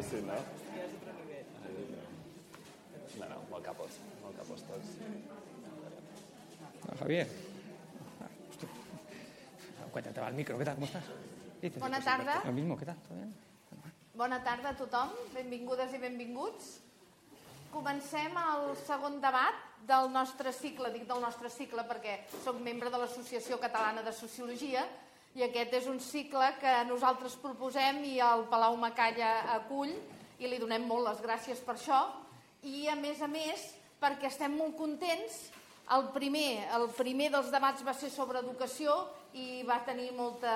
Sí, no? No, no, molt capos, molt capos tots. No, Javier. Ah. Cuéntate al micro, ¿qué tal? ¿Cómo estás? Dices, Bona tarda. Lo mismo, ¿qué tal? ¿Todo bien? Bona tarda a tothom, benvingudes i benvinguts. Comencem el segon debat del nostre cicle, dic del nostre cicle perquè soc membre de l'Associació Catalana de Sociologia i aquest és un cicle que nosaltres proposem i el Palau Macalla acull i li donem molt les gràcies per això i a més a més perquè estem molt contents el primer, el primer dels debats va ser sobre educació i va tenir molta,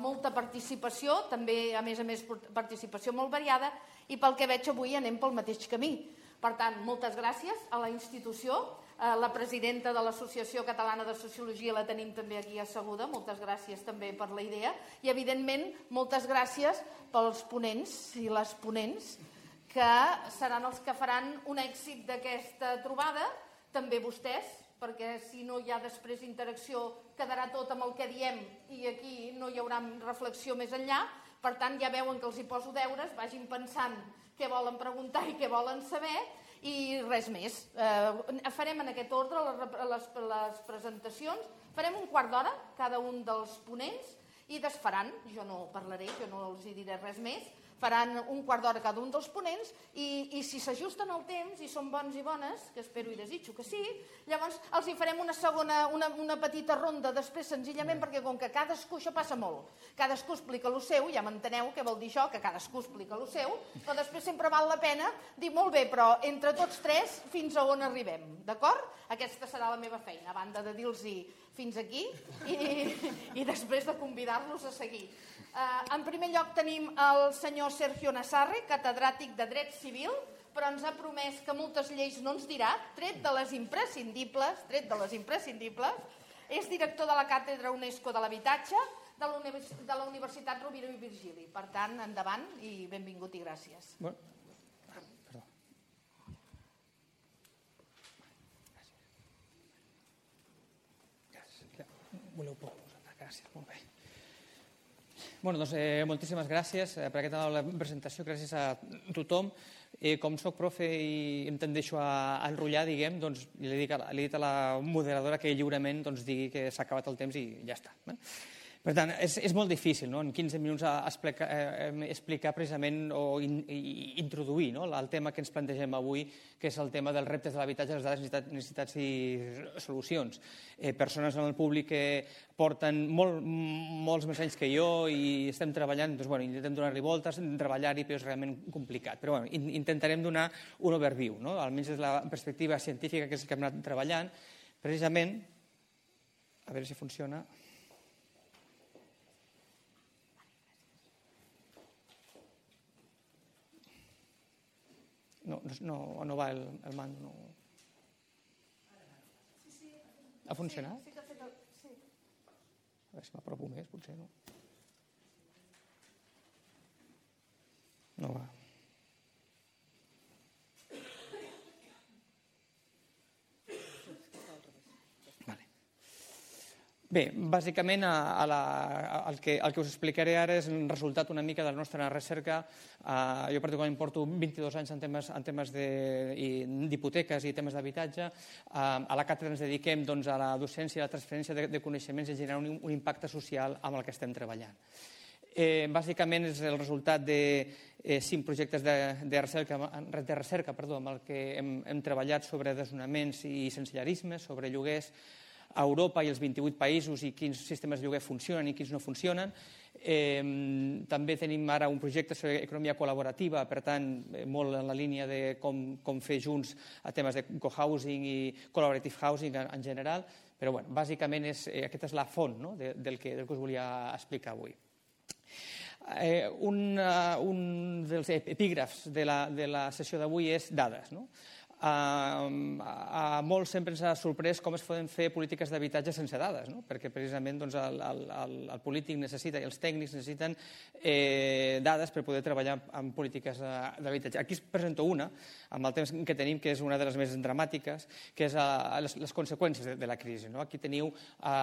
molta participació, també a més a més participació molt variada i pel que veig avui anem pel mateix camí. Per tant, moltes gràcies a la institució, la presidenta de l'Associació Catalana de Sociologia la tenim també aquí asseguda, moltes gràcies també per la idea. I evidentment moltes gràcies pels ponents i les ponents que seran els que faran un èxit d'aquesta trobada, també vostès, perquè si no hi ha després interacció quedarà tot amb el que diem i aquí no hi haurà reflexió més enllà. Per tant, ja veuen que els hi poso deures, vagin pensant què volen preguntar i què volen saber i res més. Eh, farem en aquest ordre les, les, les presentacions, farem un quart d'hora cada un dels ponents i desfaran, jo no parlaré, jo no els hi diré res més, faran un quart d'hora cada un dels ponents i, i si s'ajusten al temps i són bons i bones, que espero i desitjo que sí, llavors els hi farem una segona, una, una petita ronda després senzillament perquè com que cadascú, això passa molt, cadascú explica lo seu, ja m'enteneu què vol dir això, que cadascú explica lo seu, però després sempre val la pena dir molt bé, però entre tots tres fins a on arribem, d'acord? Aquesta serà la meva feina, a banda de dir-los fins aquí i, i després de convidar-los a seguir. Uh, en primer lloc tenim el senyor Sergio Nassarre, catedràtic de Dret Civil, però ens ha promès que moltes lleis no ens dirà, tret de les imprescindibles, tret de les imprescindibles, és director de la Càtedra UNESCO de l'Habitatge de la Universitat Rovira i Virgili. Per tant, endavant i benvingut i gràcies. Bueno, perdó. Gràcies. Voleu poc? Gràcies, molt bé. Bueno, doncs, eh, moltíssimes gràcies eh, per aquesta la presentació, gràcies a tothom. Eh, com sóc profe i em tendeixo a, enrotllar, diguem, doncs li dit a, li he dit a la moderadora que lliurement doncs, digui que s'ha acabat el temps i ja està. Eh? Per tant, és, és molt difícil no? en 15 minuts explicar, eh, explicar precisament o in, i, introduir no? el tema que ens plantegem avui, que és el tema dels reptes de l'habitatge, les dades, necessitats, necessitats i solucions. Eh, persones en el públic que porten molt, molts més anys que jo i estem treballant, doncs, bueno, intentem donar-li voltes, treballar-hi, però és realment complicat. Però bueno, in, intentarem donar un overview, no? almenys des de la perspectiva científica que és el que hem anat treballant, precisament, a veure si funciona... No, no, no va el, el mando. No. Ha funcionat? Sí, sí que ha fet el... Sí. A veure si m'apropo més, potser no. No va. Bé, bàsicament a, a la, el, que, el que us explicaré ara és un resultat una mica de la nostra recerca. Uh, jo particularment porto 22 anys en temes, en temes d'hipoteques i temes d'habitatge. Uh, a la càtedra ens dediquem doncs, a la docència i la transferència de, de coneixements i generar un, un impacte social amb el que estem treballant. Eh, bàsicament és el resultat de eh, cinc projectes de, de recerca, de recerca perdó, amb el que hem, hem treballat sobre desnonaments i sensellarisme, sobre lloguers, a Europa i els 28 països i quins sistemes de lloguer funcionen i quins no funcionen. Eh, també tenim ara un projecte sobre economia col·laborativa, per tant, eh, molt en la línia de com, com fer junts a temes de co-housing i collaborative housing en, en general, però bueno, bàsicament és, eh, aquesta és la font no? de, del, que, del que us volia explicar avui. Eh, un, uh, un dels epígrafs de la, de la sessió d'avui és dades. No? A, molts sempre ens ha sorprès com es poden fer polítiques d'habitatge sense dades, no? perquè precisament doncs, el, el, el, polític necessita i els tècnics necessiten eh, dades per poder treballar en polítiques d'habitatge. Aquí es presento una, amb el temps que tenim, que és una de les més dramàtiques, que és a, les, les conseqüències de, de la crisi. No? Aquí teniu a,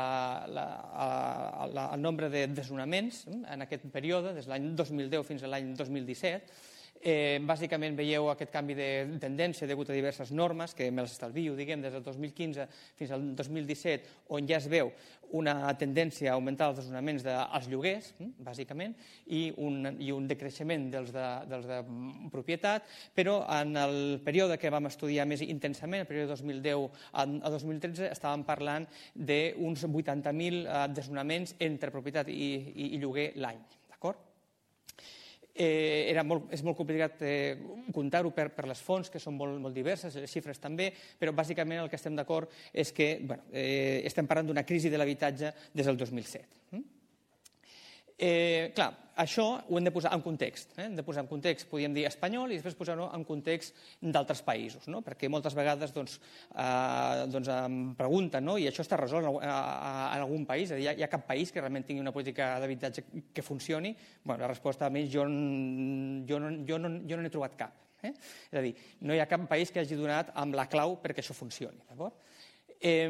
la, a, la, el nombre de desnonaments en aquest període, des de l'any 2010 fins a l'any 2017, Eh, bàsicament veieu aquest canvi de tendència degut a diverses normes, que me les estalvio, diguem, des del 2015 fins al 2017, on ja es veu una tendència a augmentar els desnonaments dels lloguers, hm, bàsicament, i un, i un decreixement dels de, dels de propietat, però en el període que vam estudiar més intensament, el període 2010 a 2013, estàvem parlant d'uns 80.000 eh, desnonaments entre propietat i, i, i lloguer l'any. Eh, era molt, és molt complicat eh, comptar-ho per, per les fonts, que són molt, molt diverses, les xifres també, però bàsicament el que estem d'acord és que bueno, eh, estem parlant d'una crisi de l'habitatge des del 2007. Mm? Eh, clar, això ho hem de posar en context. Eh? Hem de posar en context, podríem dir, espanyol i després posar-ho en context d'altres països, no? perquè moltes vegades doncs, eh, doncs em pregunten no? i això està resolt en, en algun país, és a dir, hi ha, cap país que realment tingui una política d'habitatge que funcioni? Bueno, la resposta, almenys, jo, jo, no, jo, no, jo no n'he trobat cap. Eh? És a dir, no hi ha cap país que hagi donat amb la clau perquè això funcioni. D'acord? Eh,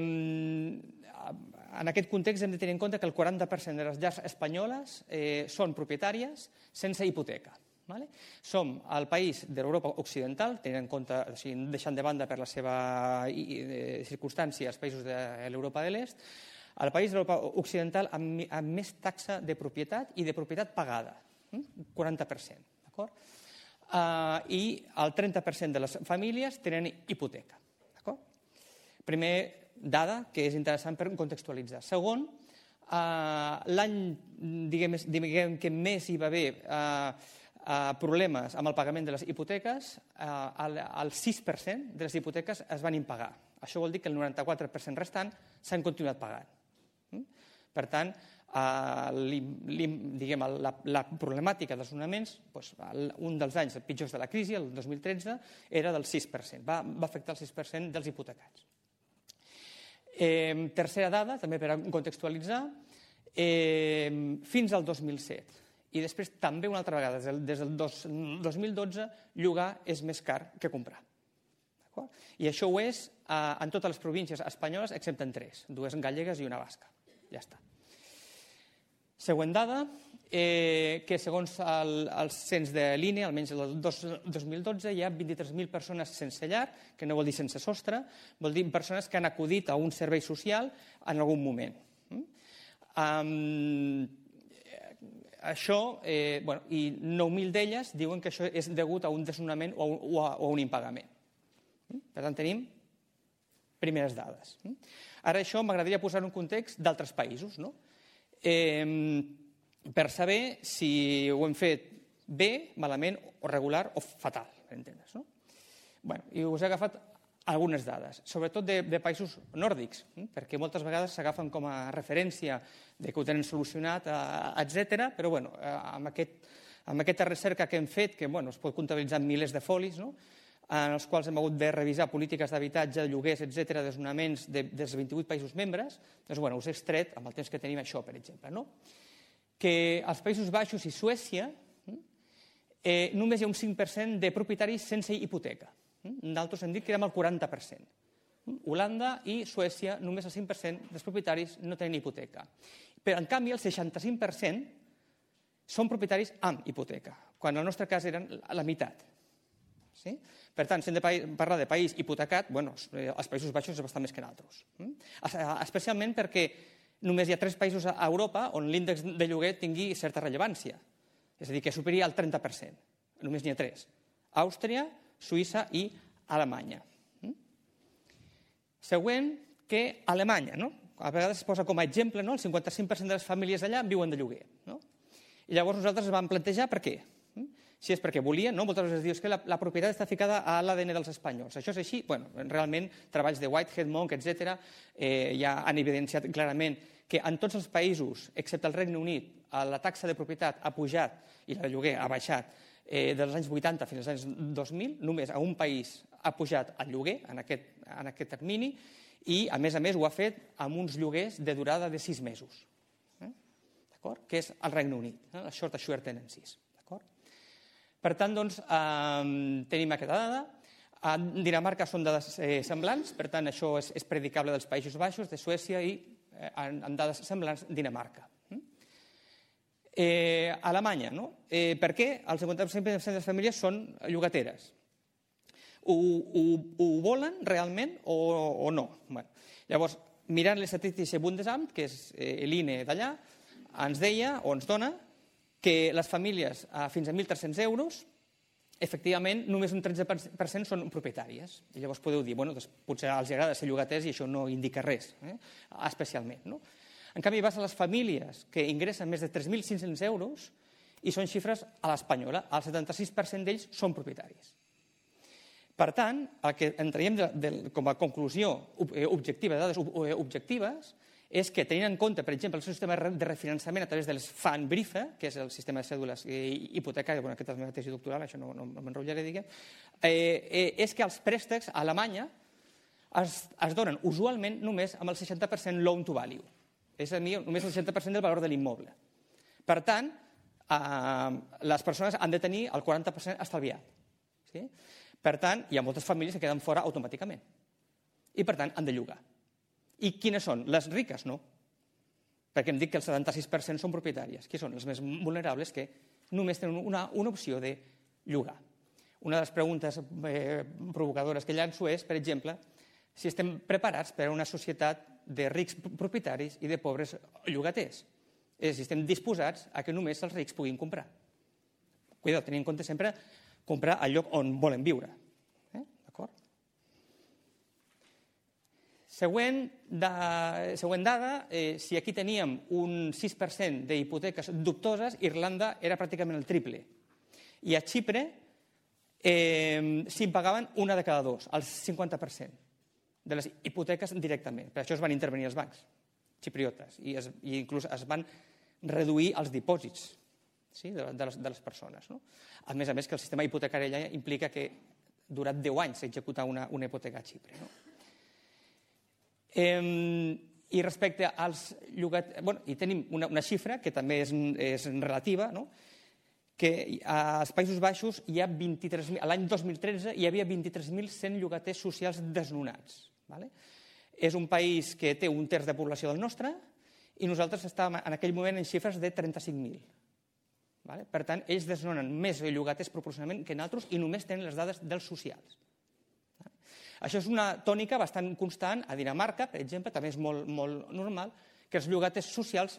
en aquest context hem de tenir en compte que el 40% de les llars espanyoles eh, són propietàries sense hipoteca. Vale? Som el país de l'Europa occidental, tenint en compte, o sigui, deixant de banda per la seva eh, circumstància els països de l'Europa de l'Est, el país de l'Europa occidental amb, amb més taxa de propietat i de propietat pagada, 40%. D'acord? Uh, I el 30% de les famílies tenen hipoteca. Primer, dada que és interessant per contextualitzar. Segon, eh, l'any diguem, diguem que més hi va haver eh, eh, problemes amb el pagament de les hipoteques, eh, el, el 6% de les hipoteques es van impagar. Això vol dir que el 94% restant s'han continuat pagant. Mm? Per tant, eh, li, li, diguem, la, la problemàtica dels desnonaments, doncs, un dels anys pitjors de la crisi, el 2013, era del 6%. Va, va afectar el 6% dels hipotecats. Eh, tercera dada, també per contextualitzar, eh, fins al 2007. I després també una altra vegada, des del, des del dos, 2012, llogar és més car que comprar. I això ho és eh, en totes les províncies espanyoles, excepte en tres, dues gallegues i una basca. Ja està. Següent dada, eh, que segons el, el cens de l'INE, almenys el dos, 2012, hi ha 23.000 persones sense llar, que no vol dir sense sostre, vol dir persones que han acudit a un servei social en algun moment. Um, això, eh, bueno, i 9.000 d'elles diuen que això és degut a un desnonament o a un, o a, o a un impagament. Mm? Per tant, tenim primeres dades. Mm? Ara això m'agradaria posar un context d'altres països. No? eh, per saber si ho hem fet bé, malament, o regular o fatal, entendre's. No? Bueno, I us he agafat algunes dades, sobretot de, de països nòrdics, eh? perquè moltes vegades s'agafen com a referència de que ho tenen solucionat, eh, etc. però bueno, eh, amb, aquest, amb aquesta recerca que hem fet, que bueno, es pot comptabilitzar en milers de folis, no? en els quals hem hagut de revisar polítiques d'habitatge, lloguers, etc., desnonaments de, dels 28 països membres, doncs, bueno, us he extret, amb el temps que tenim, això, per exemple, no? Que als Països Baixos i Suècia eh, només hi ha un 5% de propietaris sense hipoteca. D'altres hem dit que érem el 40%. Holanda i Suècia, només el 5% dels propietaris no tenen hipoteca. Però, en canvi, el 65% són propietaris amb hipoteca, quan en el nostre cas eren la meitat. Sí? Per tant, si hem de parlar de país hipotecat, bueno, eh, als Països Baixos és bastant més que en altres. Mm? Especialment perquè només hi ha tres països a Europa on l'índex de lloguer tingui certa rellevància. És a dir, que superi el 30%. Només n'hi ha tres. Àustria, Suïssa i Alemanya. Mm? Següent, que Alemanya. No? A vegades es posa com a exemple, no? el 55% de les famílies allà viuen de lloguer. No? I llavors nosaltres vam plantejar per què si és perquè volien, no? moltes vegades dius que la, la propietat està ficada a l'ADN dels espanyols. Això és així? bueno, realment, treballs de Whitehead, Monk, etc., eh, ja han evidenciat clarament que en tots els països, excepte el Regne Unit, la taxa de propietat ha pujat i la de lloguer ha baixat eh, dels anys 80 fins als anys 2000, només a un país ha pujat el lloguer en aquest, en aquest termini i, a més a més, ho ha fet amb uns lloguers de durada de sis mesos, eh? que és el Regne Unit, eh? la Short Assured Tenancies. Per tant, doncs, eh, tenim aquesta dada. A Dinamarca són dades eh, semblants, per tant, això és, és predicable dels Països Baixos, de Suècia i, eh, en dades semblants, Dinamarca. Mm? Eh, Alemanya, no? Eh, per què el 50% de les famílies són llogateres? Ho, ho, ho volen realment o, o no? Bueno, llavors, mirant les estadístiques de Bundesamt, que és eh, l'INE d'allà, ens deia o ens dona que les famílies a fins a 1.300 euros efectivament només un 13% són propietàries. I llavors podeu dir, bueno, doncs potser els agrada ser llogaters i això no indica res, eh? especialment. No? En canvi, vas a les famílies que ingressen més de 3.500 euros i són xifres a l'espanyola. El 76% d'ells són propietaris. Per tant, el que en traiem de, de, com a conclusió eh, objectiva, de dades eh, objectives, és que, tenint en compte, per exemple, el seu sistema de refinançament a través de les FAN-BRIFA, que és el sistema de cèdules hipotecàries, bueno, aquest és la meva tesi doctoral, això no, no, no m'enrotllaré, diguem, eh, eh, és que els préstecs a Alemanya es, es donen usualment només amb el 60% loan to value, és a dir, només el 60% del valor de l'immoble. Per tant, eh, les persones han de tenir el 40% estalviat. Sí? Per tant, hi ha moltes famílies que queden fora automàticament. I, per tant, han de llogar. I quines són? Les riques, no. Perquè em dic que el 76% són propietàries. Qui són? Les més vulnerables que només tenen una, una opció de llogar. Una de les preguntes eh, provocadores que llanço és, per exemple, si estem preparats per a una societat de rics propietaris i de pobres llogaters. És si estem disposats a que només els rics puguin comprar. Cuidado, tenint en compte sempre comprar al lloc on volen viure. Següent, de, següent dada, eh, si aquí teníem un 6% d'hipoteques dubtoses, Irlanda era pràcticament el triple. I a Xipre eh, s'hi pagaven una de cada dos, el 50% de les hipoteques directament. Per això es van intervenir els bancs xipriotes i, es, i inclús es van reduir els dipòsits sí, de, de, les, de les persones. No? A més a més que el sistema hipotecari allà implica que durant 10 anys s'executa una, una hipoteca a Xipre. No? Eh, I respecte als llogaters... Bueno, I tenim una, una xifra que també és, és relativa, no? que als Països Baixos hi ha 23.000, l'any 2013 hi havia 23.100 llogaters socials desnonats. Vale? És un país que té un terç de població del nostre i nosaltres estàvem en aquell moment en xifres de 35.000. Vale? Per tant, ells desnonen més llogaters proporcionalment que nosaltres i només tenen les dades dels socials. Això és una tònica bastant constant a Dinamarca, per exemple, també és molt, molt normal, que els llogaters socials,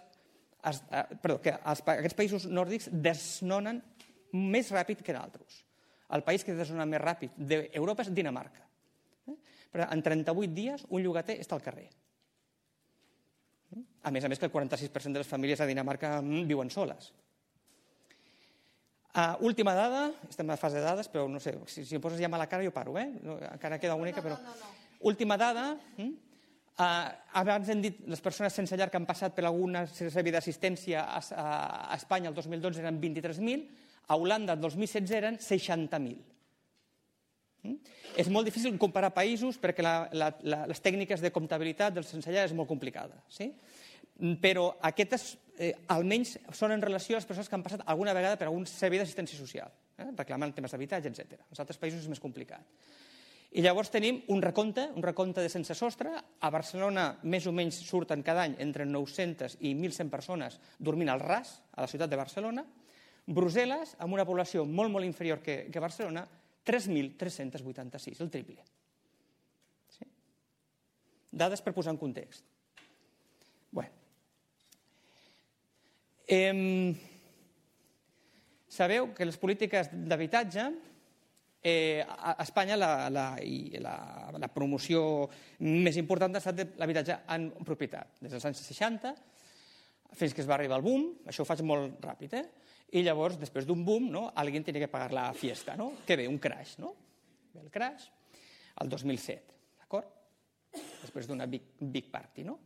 es, eh, perdó, que els, aquests països nòrdics desnonen més ràpid que d'altres. El país que desnona més ràpid d'Europa és Dinamarca. Eh? Però en 38 dies un llogater està al carrer. A més a més que el 46% de les famílies a Dinamarca mm, viuen soles. Uh, última dada, estem a fase de dades, però no sé, si, si em poses ja a la cara jo paro, eh? No, encara queda única, però... No, no, no. Última dada, hm? uh, abans hem dit les persones sense llar que han passat per alguna sèrie d'assistència a, a, a Espanya el 2012 eren 23.000, a Holanda el 2016 eren 60.000. Hm? És molt difícil comparar països perquè la, la, la, les tècniques de comptabilitat del sense llar és molt complicada. Sí? Però aquestes eh, almenys són en relació a les persones que han passat alguna vegada per algun servei d'assistència social, eh, reclamant temes d'habitatge, etc. En altres països és més complicat. I llavors tenim un recompte, un recompte de sense sostre. A Barcelona més o menys surten cada any entre 900 i 1.100 persones dormint al ras, a la ciutat de Barcelona. Brussel·les, amb una població molt, molt inferior que, que Barcelona, 3.386, el triple. Sí? Dades per posar en context. Bueno, Eh, sabeu que les polítiques d'habitatge eh, a Espanya la, la, la, la promoció més important ha estat l'habitatge en propietat, des dels anys 60 fins que es va arribar el boom, això ho faig molt ràpid, eh? i llavors, després d'un boom, no, algú tenia que pagar la fiesta, no? que ve un crash, no? Ve el crash, el 2007, d'acord? Després d'una big, big party, no?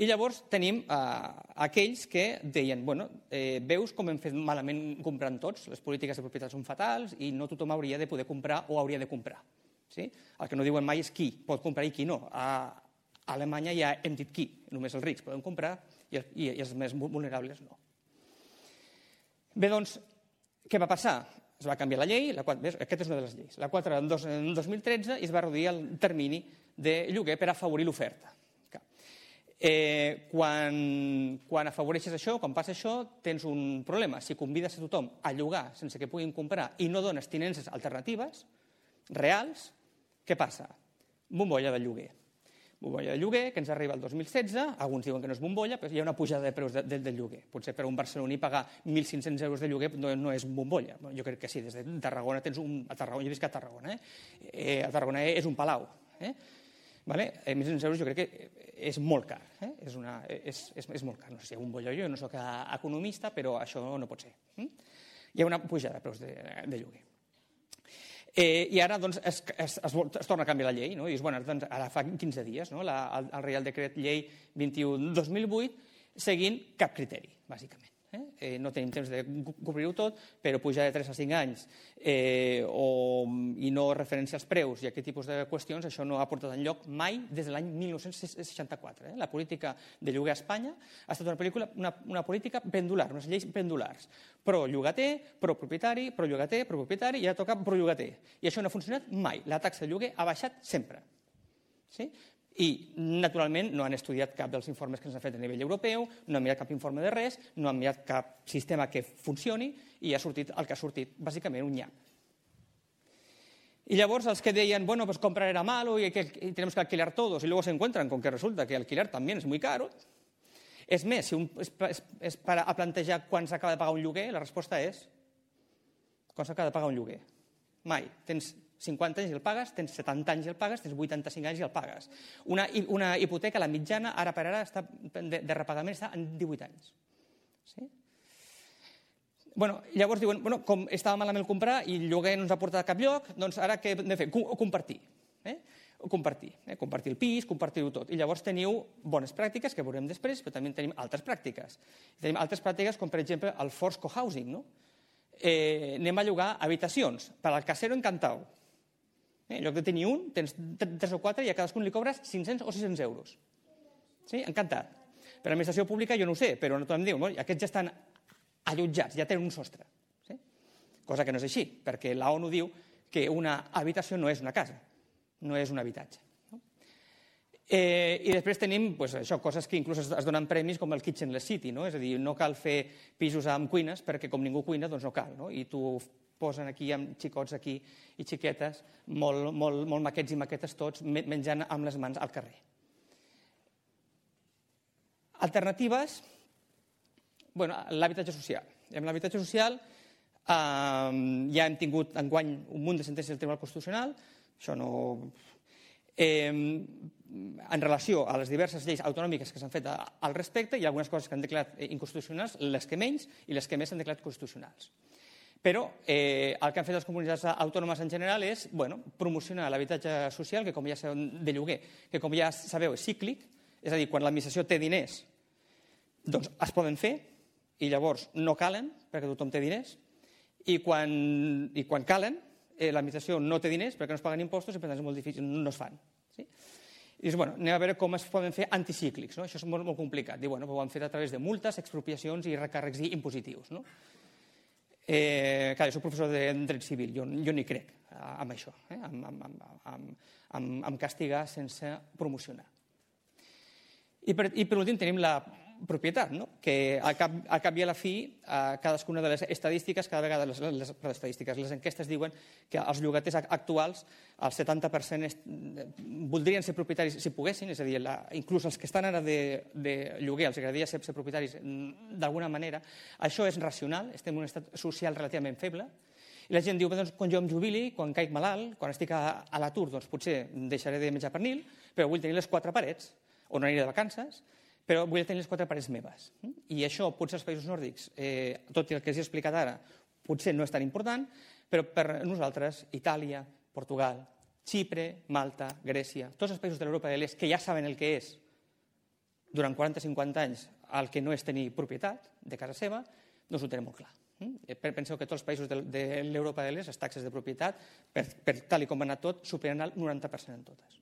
I llavors tenim eh, aquells que deien, bueno, eh, veus com hem fet malament comprant tots, les polítiques de propietat són fatals i no tothom hauria de poder comprar o hauria de comprar. Sí? El que no diuen mai és qui pot comprar i qui no. A Alemanya ja hem dit qui, només els rics poden comprar i, i, i els més vulnerables no. Bé, doncs, què va passar? Es va canviar la llei, la 4, aquesta és una de les lleis, la 4 en, dos, en 2013 i es va reduir el termini de lloguer per afavorir l'oferta Eh, quan, quan afavoreixes això, quan passa això, tens un problema. Si convides a tothom a llogar sense que puguin comprar i no dones tinences alternatives reals, què passa? Bombolla de lloguer bombolla de lloguer, que ens arriba el 2016, alguns diuen que no és bombolla, però hi ha una pujada de preus de, de, del lloguer. Potser per un barceloní pagar 1.500 euros de lloguer no, no és bombolla. Jo crec que sí, des de Tarragona tens un... A Tarragona, jo visc a Tarragona, eh? eh a Tarragona és un palau. Eh? Vale? 1.500 euros jo crec que és molt car. Eh? És, una, és, és, és molt car. No sé si hi ha bombolla o jo, no sóc economista, però això no pot ser. Eh? Hi ha una pujada de preus de, de lloguer. Eh, I ara doncs, es, es, es, es torna a canviar la llei, no? i és, bueno, doncs, ara fa 15 dies, no? la, el, el Real Decret Llei 21-2008, seguint cap criteri, bàsicament. Eh? No tenim temps de cobrir-ho tot, però pujar de 3 a 5 anys eh, o, i no referència als preus i aquest tipus de qüestions, això no ha portat enlloc mai des de l'any 1964. Eh? La política de lloguer a Espanya ha estat una, pel·lícula, una, una política pendular, unes lleis pendulars. Pro llogater, pro propietari, pro llogater, pro propietari, i ara toca pro llogater. I això no ha funcionat mai. La taxa de lloguer ha baixat sempre. Sí? I, naturalment, no han estudiat cap dels informes que s'han fet a nivell europeu, no han mirat cap informe de res, no han mirat cap sistema que funcioni i ha sortit el que ha sortit, bàsicament, un nyap. Y llavors els que deien, bueno, pues comprar era malo y, que, y tenemos que alquilar todos, y luego se encuentran con que resulta que alquilar también es muy caro. És més, si un, és, és, és per a plantejar quan s'acaba de pagar un lloguer, la resposta és quan s'acaba de pagar un lloguer. Mai. Tens 50 anys i el pagues, tens 70 anys i el pagues, tens 85 anys i el pagues. Una, una hipoteca, la mitjana, ara per ara, està, de, de repagament està en 18 anys. Sí? Bueno, llavors diuen, bueno, com estava malament comprar i el lloguer no ens ha portat a cap lloc, doncs ara què hem de fer? Compartir. Eh? compartir, eh? compartir el pis, compartir-ho tot. I llavors teniu bones pràctiques, que veurem després, però també tenim altres pràctiques. Tenim altres pràctiques com, per exemple, el forced cohousing. No? Eh, anem a llogar habitacions per al casero encantau. Eh? En lloc de tenir un, tens tres o quatre i a cadascun li cobres 500 o 600 euros. Sí? Encantat. Per l'administració pública jo no ho sé, però no tothom diu, no? aquests ja estan allotjats, ja tenen un sostre. Sí? Cosa que no és així, perquè la ONU diu que una habitació no és una casa, no és un habitatge. No? Eh, I després tenim pues, això, coses que inclús es, es donen premis com el Kitchenless City, no? és a dir, no cal fer pisos amb cuines perquè com ningú cuina doncs no cal, no? i tu posen aquí amb xicots aquí i xiquetes, molt, molt, molt maquets i maquetes tots, menjant amb les mans al carrer. Alternatives, bueno, l'habitatge social. En l'habitatge social eh, ja hem tingut enguany un munt de sentències del Tribunal Constitucional, això no... Eh, en relació a les diverses lleis autonòmiques que s'han fet al respecte, hi ha algunes coses que han declarat inconstitucionals, les que menys i les que més s'han declarat constitucionals. Però eh, el que han fet les comunitats autònomes en general és bueno, promocionar l'habitatge social, que com ja sabeu, de lloguer, que com ja sabeu és cíclic, és a dir, quan l'administració té diners, doncs es poden fer, i llavors no calen, perquè tothom té diners, i quan, i quan calen, eh, l'administració no té diners perquè no es paguen impostos i per tant és molt difícil, no es fan. Sí? I dius, bueno, anem a veure com es poden fer anticíclics, no? Això és molt, molt complicat. Diu, bueno, ho han fet a través de multes, expropiacions i recàrrecs impositius, no? Eh, clar, jo soc professor de dret civil, jo, jo ni crec amb això, eh, amb, amb, amb, amb, amb castigar sense promocionar. I per, i per últim tenim la propietat, no? que al cap, al cap i a la fi eh, cadascuna de les estadístiques, cada vegada les, les, les estadístiques, les enquestes diuen que els llogaters actuals, el 70% est, voldrien ser propietaris si poguessin, és a dir, la, inclús els que estan ara de, de lloguer els agradaria ser, ser propietaris mm, d'alguna manera. Això és racional, estem en un estat social relativament feble, i la gent diu, doncs, quan jo em jubili, quan caic malalt, quan estic a, a l'atur, doncs potser deixaré de menjar pernil, però vull tenir les quatre parets, on aniré de vacances, però vull tenir les quatre parets meves. I això, potser als països nòrdics, eh, tot i el que us he explicat ara, potser no és tan important, però per nosaltres, Itàlia, Portugal, Xipre, Malta, Grècia, tots els països de l'Europa de l'Est que ja saben el que és durant 40-50 anys el que no és tenir propietat de casa seva, doncs ho tenen molt clar. Penseu que tots els països de l'Europa de l'Est, les taxes de propietat, per, per tal i com va anar tot, superen el 90% en totes.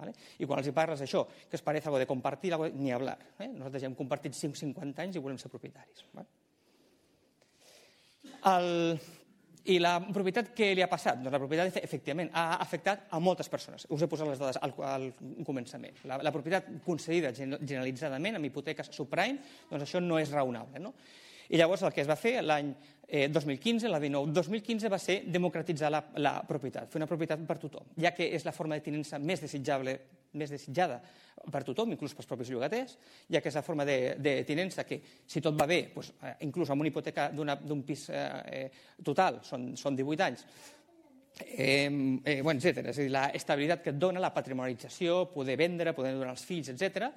¿Vale? I quan els parles això, que es parece algo de compartir, algo de, ni hablar. Eh? Nosaltres ja hem compartit 5-50 anys i volem ser propietaris. ¿vale? El, I la propietat, què li ha passat? Doncs la propietat, efectivament, ha afectat a moltes persones. Us he posat les dades al, al començament. La, la propietat concedida generalitzadament amb hipoteques subprime, doncs això no és raonable. No? I llavors el que es va fer l'any eh, 2015, la 19, 2015 va ser democratitzar la, la propietat, fer una propietat per tothom, ja que és la forma de tinença més desitjable més desitjada per tothom, inclús pels propis llogaters, ja que és la forma de, de tinença que, si tot va bé, doncs, eh, inclús amb una hipoteca d'un pis eh, eh, total, són, són 18 anys, eh, eh, bueno. És a dir, la estabilitat que et dona, la patrimonialització, poder vendre, poder donar als fills, etc.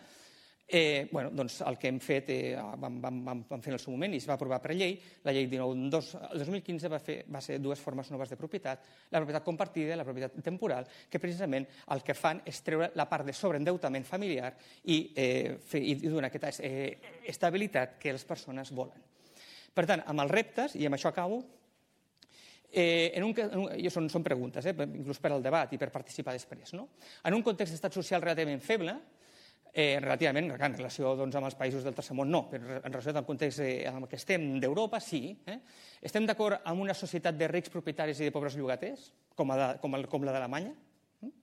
Eh, bueno, doncs el que hem fet, eh, vam, vam, vam, vam fer en el seu moment i es va aprovar per llei, la llei 19 el 2015 va, fer, va ser dues formes noves de propietat, la propietat compartida i la propietat temporal, que precisament el que fan és treure la part de sobreendeutament familiar i, eh, fer, i donar aquesta eh, estabilitat que les persones volen. Per tant, amb els reptes, i amb això acabo, Eh, en un, en un, són, són preguntes, eh, inclús per al debat i per participar després. No? En un context d'estat social relativament feble, eh, relativament, en relació doncs, amb els països del tercer món no, però en relació amb el context eh, en què estem d'Europa sí. Eh? Estem d'acord amb una societat de rics propietaris i de pobres llogaters, com, a com, com la d'Alemanya? Mm?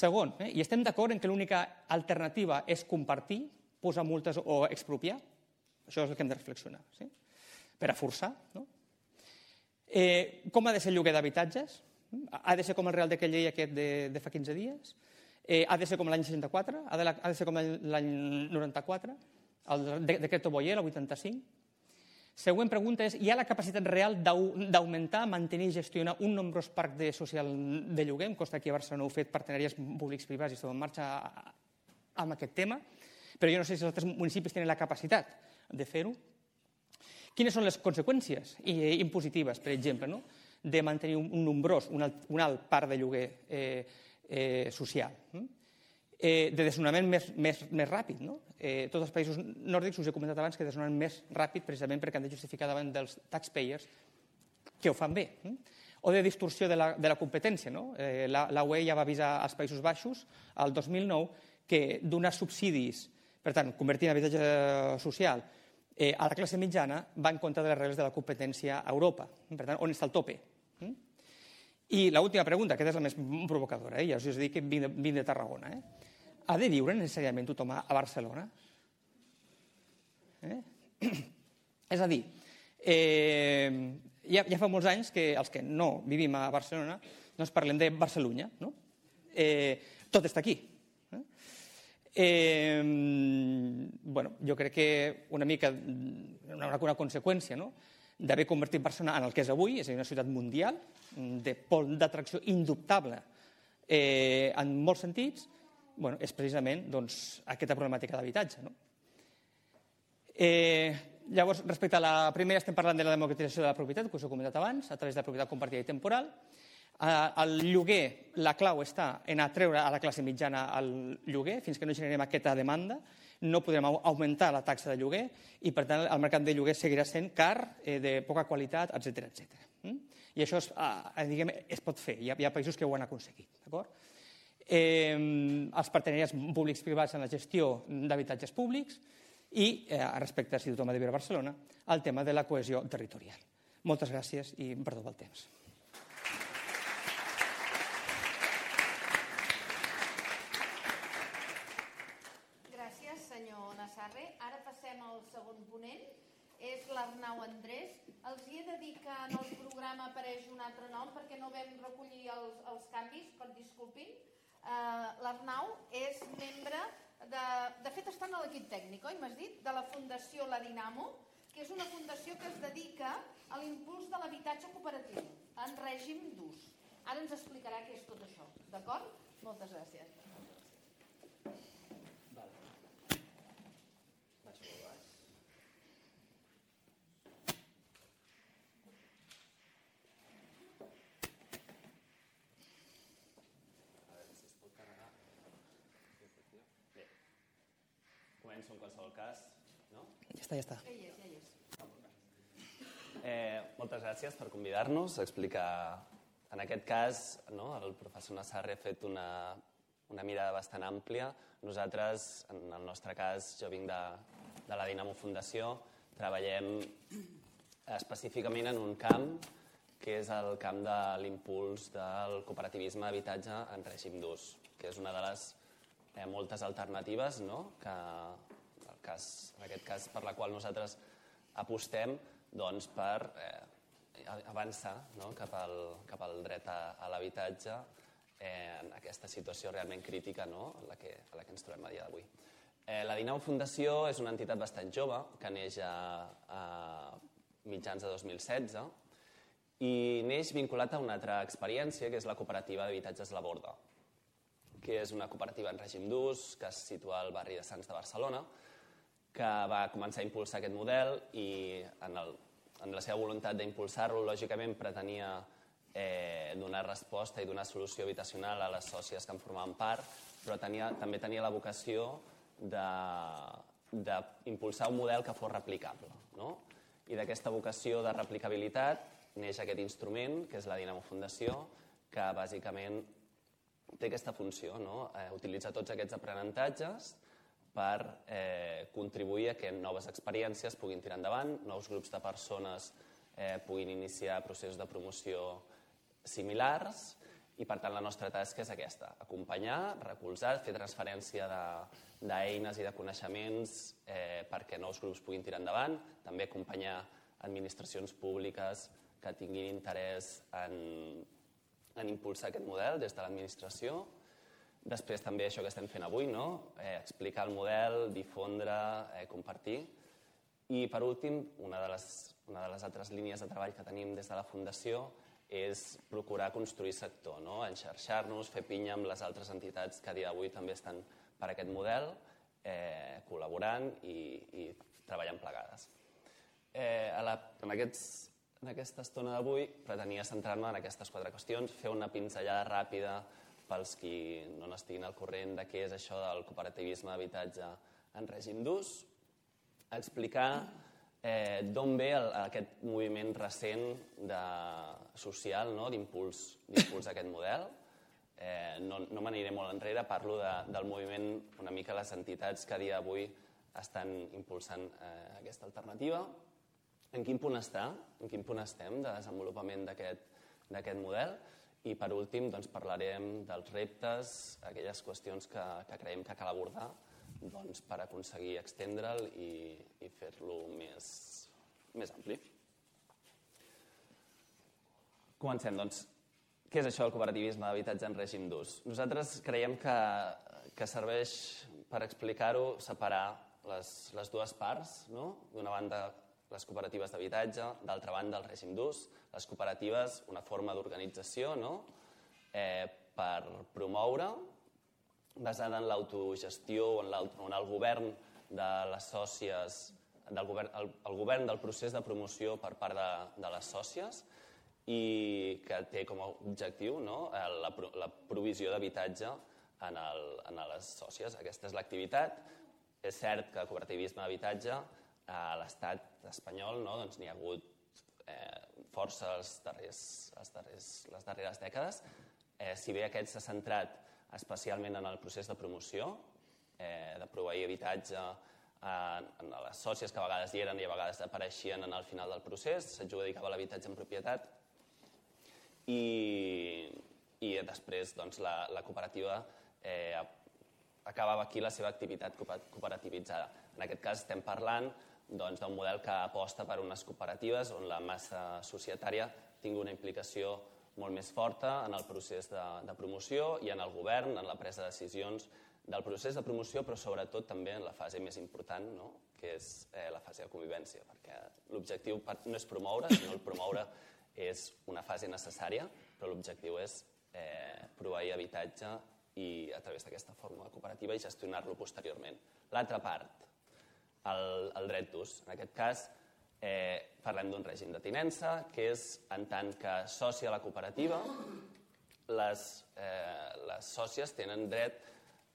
Segon, eh? i estem d'acord en que l'única alternativa és compartir, posar multes o expropiar? Això és el que hem de reflexionar, sí? per a forçar. No? Eh, com ha de ser el lloguer d'habitatges? Ha de ser com el Real Decret Llei aquest de, de fa 15 dies? Eh, ha de ser com l'any 64? Ha de, la, ha de ser com l'any 94? El decret Boyer, el 85? Següent pregunta és, hi ha la capacitat real d'augmentar, mantenir i gestionar un nombrós parc de social de lloguer? Em costa que a Barcelona heu fet partenàries públics-privats i esteu en marxa amb aquest tema, però jo no sé si els altres municipis tenen la capacitat de fer-ho. Quines són les conseqüències impositives, per exemple, no? de mantenir un nombrós, un alt, un alt parc de lloguer eh, eh, social. Eh, de desnonament més, més, més ràpid. No? Eh, tots els països nòrdics, us he comentat abans, que desnonen més ràpid precisament perquè han de justificar davant dels taxpayers que ho fan bé. Eh? O de distorsió de la, de la competència. No? Eh, la, la UE ja va avisar als Països Baixos el 2009 que donar subsidis, per tant, convertir en habitatge social, eh, a la classe mitjana va en contra de les regles de la competència a Europa. Per tant, on està el tope? I l'última pregunta, aquesta és la més provocadora, eh? ja us he dit que vinc de, vinc de Tarragona. Eh? Ha de viure necessàriament tothom a Barcelona? Eh? és a dir, eh, ja, ja fa molts anys que els que no vivim a Barcelona doncs parlem de Barcelunya. No? Eh, tot està aquí. Eh? Eh, bueno, jo crec que una mica una, una conseqüència no? D'haver convertit Barcelona en el que és avui, és a dir, una ciutat mundial, de pol d'atracció indubtable eh, en molts sentits, bueno, és precisament doncs, aquesta problemàtica d'habitatge. No? Eh, llavors, respecte a la primera, estem parlant de la democratització de la propietat, que us he comentat abans, a través de la propietat compartida i temporal. Eh, el lloguer, la clau està en atreure a la classe mitjana al lloguer, fins que no generem aquesta demanda, no podrem augmentar la taxa de lloguer i, per tant, el mercat de lloguer seguirà sent car, eh, de poca qualitat, etc etc. Mm? I això es, eh, diguem, es pot fer, hi ha, hi ha països que ho han aconseguit. D'acord? Eh, els partenariats públics-privats en la gestió d'habitatges públics i, eh, respecte a si tothom ha de viure a Barcelona, el tema de la cohesió territorial. Moltes gràcies i perdó pel temps. Gràcies, senyor Nassarre. Ara passem al segon ponent, és l'Arnau Andrés. Els hi he de dir que en el programa apareix un altre nom perquè no vam recollir els, els canvis, per disculpin. Uh, L'Arnau és membre de... De fet, està en l'equip tècnic, oi? M'has dit? De la Fundació La Dinamo, que és una fundació que es dedica a l'impuls de l'habitatge cooperatiu en règim d'ús. Ara ens explicarà què és tot això, d'acord? Moltes gràcies. començo en qualsevol cas, no? Ja està, ja està. Ja hi és, ja hi és. Eh, moltes gràcies per convidar-nos a explicar... En aquest cas, no, el professor Nassarri ha fet una, una mirada bastant àmplia. Nosaltres, en el nostre cas, jo vinc de, de la Dinamo Fundació, treballem específicament en un camp que és el camp de l'impuls del cooperativisme d'habitatge en règim d'ús, que és una de les eh, moltes alternatives no? que, cas, en aquest cas, per la qual nosaltres apostem doncs, per eh, avançar no? cap, al, cap al dret a, a l'habitatge eh, en aquesta situació realment crítica no? la que, la que ens trobem a dia d'avui. Eh, la Dinamo Fundació és una entitat bastant jove que neix a, a mitjans de 2016 i neix vinculat a una altra experiència, que és la cooperativa d'habitatges La Borda, que és una cooperativa en règim d'ús que es situa al barri de Sants de Barcelona, que va començar a impulsar aquest model i en, el, en la seva voluntat d'impulsar-lo, lògicament pretenia eh, donar resposta i donar solució habitacional a les sòcies que en formaven part, però tenia, també tenia la vocació d'impulsar un model que fos replicable. No? I d'aquesta vocació de replicabilitat neix aquest instrument, que és la Dinamo Fundació, que bàsicament té aquesta funció, no? eh, utilitzar tots aquests aprenentatges per eh, contribuir a que noves experiències puguin tirar endavant, nous grups de persones eh, puguin iniciar processos de promoció similars i per tant la nostra tasca és aquesta, acompanyar, recolzar, fer transferència d'eines de, i de coneixements eh, perquè nous grups puguin tirar endavant, també acompanyar administracions públiques que tinguin interès en, en impulsar aquest model des de l'administració. Després també això que estem fent avui, no? eh, explicar el model, difondre, eh, compartir. I per últim, una de, les, una de les altres línies de treball que tenim des de la Fundació és procurar construir sector, no? enxarxar-nos, fer pinya amb les altres entitats que a dia d'avui també estan per aquest model, eh, col·laborant i, i treballant plegades. Eh, a la, en, aquests, en aquesta estona d'avui pretenia centrar-me en aquestes quatre qüestions, fer una pinzellada ràpida pels qui no n'estiguin al corrent de què és això del cooperativisme d'habitatge en règim d'ús, explicar eh, d'on ve el, aquest moviment recent de, social no? d'impuls a aquest model. Eh, no no m'aniré molt enrere, parlo de, del moviment, una mica les entitats que a dia d'avui estan impulsant eh, aquesta alternativa. En quin punt està? En quin punt estem de desenvolupament d'aquest model? I per últim doncs, parlarem dels reptes, aquelles qüestions que, que creiem que cal abordar doncs, per aconseguir extendre'l i, i fer-lo més, més ampli. Comencem, doncs. Què és això del cooperativisme d'habitatge en règim d'ús? Nosaltres creiem que, que serveix per explicar-ho, separar les, les dues parts, no? d'una banda les cooperatives d'habitatge, d'altra banda el règim d'ús, les cooperatives, una forma d'organització no? eh, per promoure, basada en l'autogestió o en, en el govern de les sòcies, del govern, el, el govern del procés de promoció per part de, de les sòcies, i que té com a objectiu no, la, la provisió d'habitatge en, el, en les sòcies. Aquesta és l'activitat. És cert que el cooperativisme d'habitatge a l'estat espanyol no, doncs n'hi ha hagut eh, força els darrers, els darrers, les darreres dècades. Eh, si bé aquest s'ha centrat especialment en el procés de promoció, eh, de proveir habitatge eh, en les sòcies que a vegades hi eren i a vegades apareixien en el final del procés, s'adjudicava l'habitatge en propietat, i, i després doncs, la, la cooperativa eh, acabava aquí la seva activitat cooperativitzada. En aquest cas estem parlant doncs, d'un model que aposta per unes cooperatives on la massa societària tingui una implicació molt més forta en el procés de, de promoció i en el govern, en la presa de decisions del procés de promoció, però sobretot també en la fase més important, no? que és eh, la fase de convivència, perquè l'objectiu no és promoure, sinó el promoure és una fase necessària, però l'objectiu és eh, proveir habitatge i a través d'aquesta fórmula cooperativa i gestionar-lo posteriorment. L'altra part, el, el dret d'ús. En aquest cas, eh, parlem d'un règim de tinença, que és, en tant que soci a la cooperativa, les, eh, les sòcies tenen dret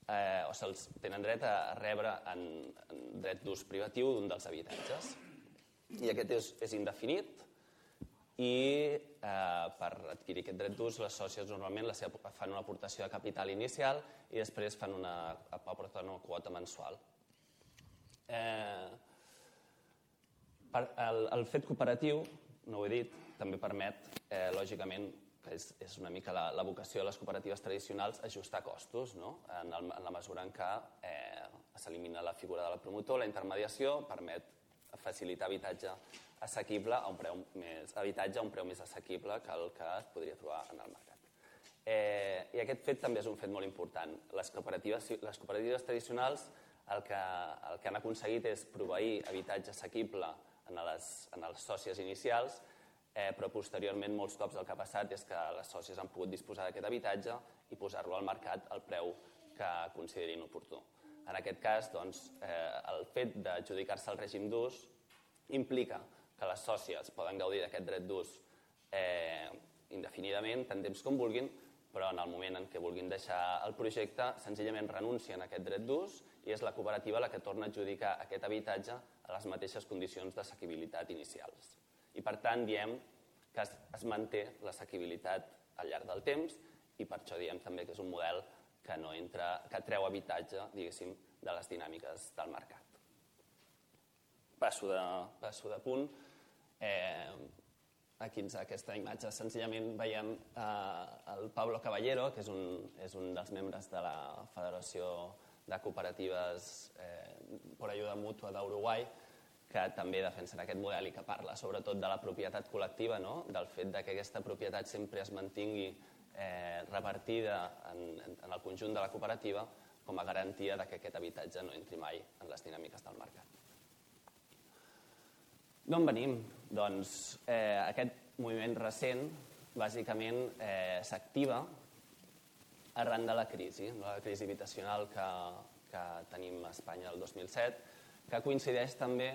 eh, o se'ls tenen dret a rebre en, en dret d'ús privatiu d'un dels habitatges. I aquest és, és indefinit, i eh, per adquirir aquest dret d'ús les sòcies normalment la seva, fan una aportació de capital inicial i després fan una, una quota mensual. Eh, Per, el, el fet cooperatiu, no ho he dit, també permet, eh, lògicament, que és, és una mica la, la vocació de les cooperatives tradicionals, ajustar costos, no? en, el, en la mesura en què eh, s'elimina la figura de la promotor, la intermediació permet facilitar habitatge assequible a un preu més, habitatge a un preu més assequible que el que es podria trobar en el mercat. Eh, I aquest fet també és un fet molt important. Les cooperatives, les cooperatives tradicionals el que, el que han aconseguit és proveir habitatge assequible en les, en les sòcies inicials eh, però posteriorment molts cops el que ha passat és que les sòcies han pogut disposar d'aquest habitatge i posar-lo al mercat al preu que considerin oportú. En aquest cas, doncs, eh, el fet d'adjudicar-se al règim d'ús implica que les sòcies poden gaudir d'aquest dret d'ús eh, indefinidament, tant temps com vulguin, però en el moment en què vulguin deixar el projecte, senzillament renuncien a aquest dret d'ús i és la cooperativa la que torna a adjudicar aquest habitatge a les mateixes condicions d'assequibilitat inicials i per tant diem que es, es manté l'assequibilitat al llarg del temps i per això diem també que és un model que, no entra, que treu habitatge, diguéssim, de les dinàmiques del mercat. Passo de, passo de punt. Eh, aquí en aquesta imatge senzillament veiem eh, el Pablo Caballero, que és un, és un dels membres de la Federació de Cooperatives eh, per Ajuda Mútua d'Uruguai, que també defensen aquest model i que parla sobretot de la propietat col·lectiva, no? del fet de que aquesta propietat sempre es mantingui eh, repartida en, en el conjunt de la cooperativa com a garantia de que aquest habitatge no entri mai en les dinàmiques del mercat. D'on venim? Doncs eh, aquest moviment recent bàsicament eh, s'activa arran de la crisi, la crisi habitacional que, que tenim a Espanya el 2007, que coincideix també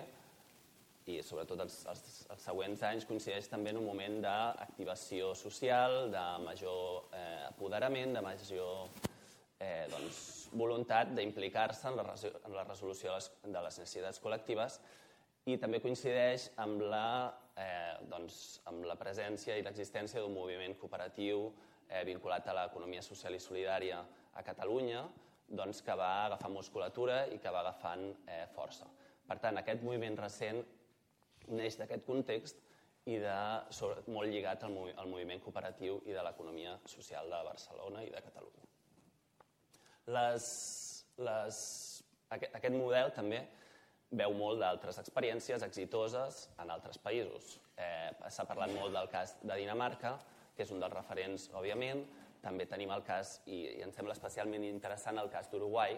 i sobretot els, els, els següents anys coincideix també en un moment d'activació social, de major eh, apoderament, de major eh, doncs, voluntat d'implicar-se en, la, en la resolució de les, de les necessitats col·lectives i també coincideix amb la, eh, doncs, amb la presència i l'existència d'un moviment cooperatiu eh, vinculat a l'economia social i solidària a Catalunya doncs, que va agafar musculatura i que va agafant eh, força. Per tant, aquest moviment recent neix d'aquest context i de, sobre, molt lligat al, movi, al moviment cooperatiu i de l'economia social de Barcelona i de Catalunya. Les, les, aquest, aquest model també veu molt d'altres experiències exitoses en altres països. Eh, S'ha parlat molt del cas de Dinamarca, que és un dels referents, òbviament. També tenim el cas, i, i em sembla especialment interessant, el cas d'Uruguai,